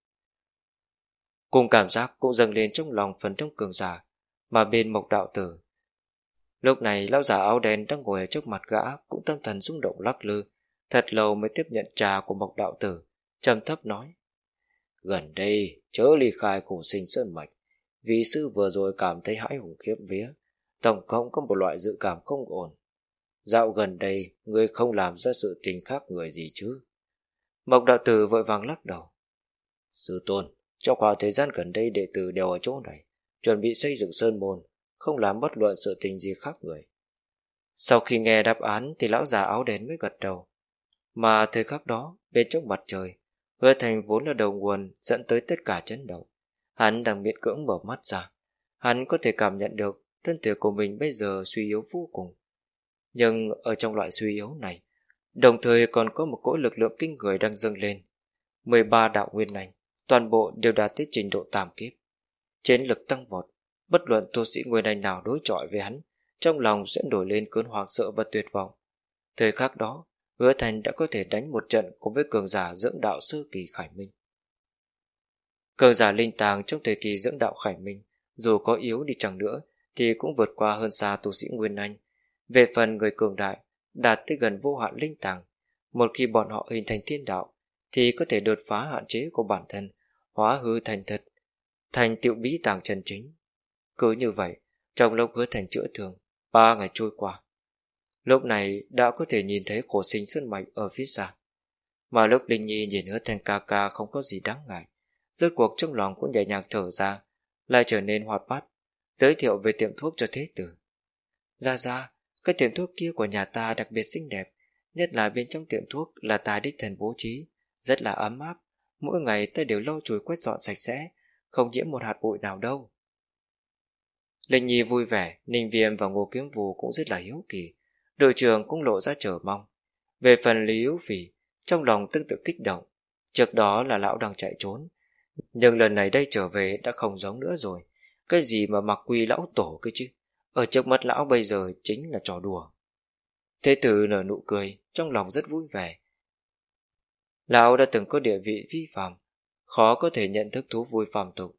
Cùng cảm giác cũng dâng lên trong lòng phần trong cường giả, mà bên mộc đạo tử. Lúc này lão giả áo đen đang ngồi ở trước mặt gã cũng tâm thần rung động lắc lư, thật lâu mới tiếp nhận trà của mộc đạo tử, trầm thấp nói. Gần đây, chớ ly khai cổ sinh sơn mạch, vị sư vừa rồi cảm thấy hãi hùng khiếp vía, tổng cộng có một loại dự cảm không ổn. Dạo gần đây, ngươi không làm ra sự tình khác người gì chứ? Mộc đạo tử vội vàng lắc đầu. Sư tôn, trong khoảng thời gian gần đây đệ tử đều ở chỗ này, chuẩn bị xây dựng sơn môn, không làm bất luận sự tình gì khác người. Sau khi nghe đáp án thì lão già áo đen mới gật đầu. Mà thời khắc đó, bên trong mặt trời, hứa thành vốn là đầu nguồn dẫn tới tất cả chấn động. Hắn đang miễn cưỡng mở mắt ra. Hắn có thể cảm nhận được thân thể của mình bây giờ suy yếu vô cùng. Nhưng ở trong loại suy yếu này, đồng thời còn có một cỗ lực lượng kinh người đang dâng lên. 13 đạo nguyên lành, toàn bộ đều đạt tới trình độ tàm kiếp. Chiến lực tăng vọt, bất luận tu sĩ nguyên lành nào đối chọi với hắn, trong lòng sẽ nổi lên cơn hoảng sợ và tuyệt vọng. Thời khắc đó, hứa thành đã có thể đánh một trận cùng với cường giả dưỡng đạo sơ kỳ Khải Minh. Cường giả linh tàng trong thời kỳ dưỡng đạo Khải Minh, dù có yếu đi chẳng nữa, thì cũng vượt qua hơn xa tu sĩ Nguyên Anh. Về phần người cường đại, đạt tới gần vô hạn linh tàng, một khi bọn họ hình thành thiên đạo, thì có thể đột phá hạn chế của bản thân, hóa hư thành thật, thành tiệu bí tàng chân chính. Cứ như vậy, trong lúc hứa thành chữa thường, ba ngày trôi qua. Lúc này đã có thể nhìn thấy khổ sinh sơn mạch ở phía xa. Mà lúc Linh Nhi nhìn hứa thành ca ca không có gì đáng ngại, rốt cuộc trong lòng cũng nhẹ nhàng thở ra, lại trở nên hoạt bát, giới thiệu về tiệm thuốc cho thế tử. Ra ra, cái tiệm thuốc kia của nhà ta đặc biệt xinh đẹp, nhất là bên trong tiệm thuốc là ta đích thần bố trí, rất là ấm áp, mỗi ngày ta đều lau chùi quét dọn sạch sẽ, không nhiễm một hạt bụi nào đâu. Linh Nhi vui vẻ, Ninh Viêm và Ngô Kiếm Vù cũng rất là hiếu kỳ, đội trưởng cũng lộ ra chờ mong. Về phần Lý Yếu Phỉ, trong lòng tương tự kích động, trước đó là lão đang chạy trốn, nhưng lần này đây trở về đã không giống nữa rồi, cái gì mà mặc quy lão tổ cơ chứ, ở trước mắt lão bây giờ chính là trò đùa. Thế tử nở nụ cười, trong lòng rất vui vẻ. Lão đã từng có địa vị vi phạm, khó có thể nhận thức thú vui phàm tục,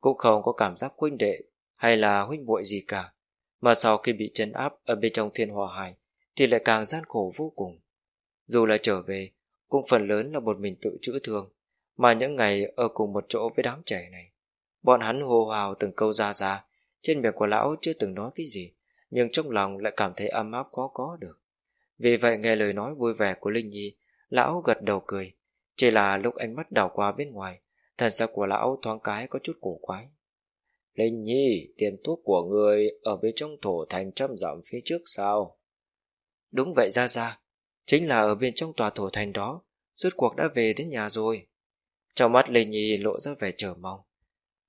cũng không có cảm giác huynh đệ hay là huynh muội gì cả, mà sau khi bị chấn áp ở bên trong thiên hòa hải thì lại càng gian khổ vô cùng. Dù là trở về, cũng phần lớn là một mình tự chữa thương, mà những ngày ở cùng một chỗ với đám trẻ này. Bọn hắn hô hào từng câu ra ra, trên miệng của lão chưa từng nói cái gì, nhưng trong lòng lại cảm thấy ấm áp có có được. Vì vậy nghe lời nói vui vẻ của Linh Nhi, lão gật đầu cười, chỉ là lúc ánh mắt đảo qua bên ngoài, thần sắc của lão thoáng cái có chút cổ quái. Linh Nhi, tiền thuốc của người ở bên trong thổ thành trăm dặm phía trước sao? Đúng vậy ra ra, chính là ở bên trong tòa thổ thành đó, suốt cuộc đã về đến nhà rồi. Trong mắt Linh Nhi lộ ra vẻ chờ mong.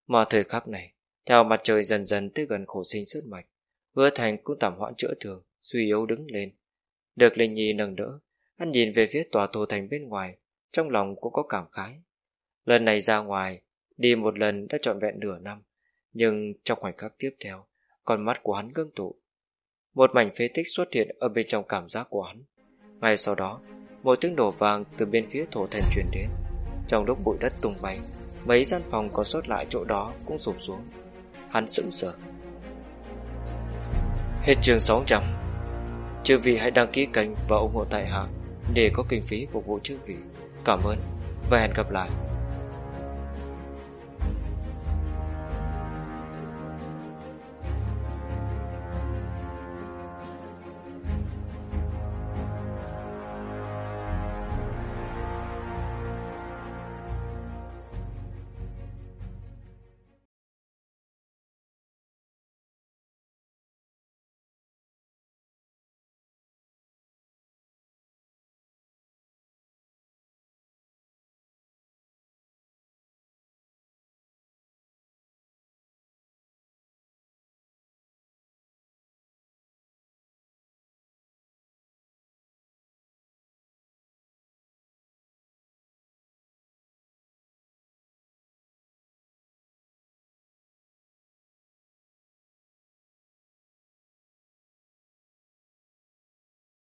Mà thời khắc này, theo mặt trời dần dần tới gần khổ sinh sức mạch, hứa thành cũng tạm hoãn chữa thường, suy yếu đứng lên. Được Linh Nhi nâng đỡ, anh nhìn về phía tòa thổ thành bên ngoài, trong lòng cũng có cảm khái. Lần này ra ngoài, đi một lần đã trọn vẹn nửa năm, nhưng trong khoảnh khắc tiếp theo, con mắt của hắn ngưng tụ. Một mảnh phế tích xuất hiện ở bên trong cảm giác của hắn. Ngay sau đó, một tiếng đổ vàng từ bên phía thổ thành truyền đến. Trong lúc bụi đất tung bay, mấy gian phòng còn sót lại chỗ đó cũng sụp xuống. Hắn sững sờ. Hết chương 600 Chư vị hãy đăng ký kênh và ủng hộ tại hạ để có kinh phí phục vụ chư vị. Cảm ơn và hẹn gặp lại.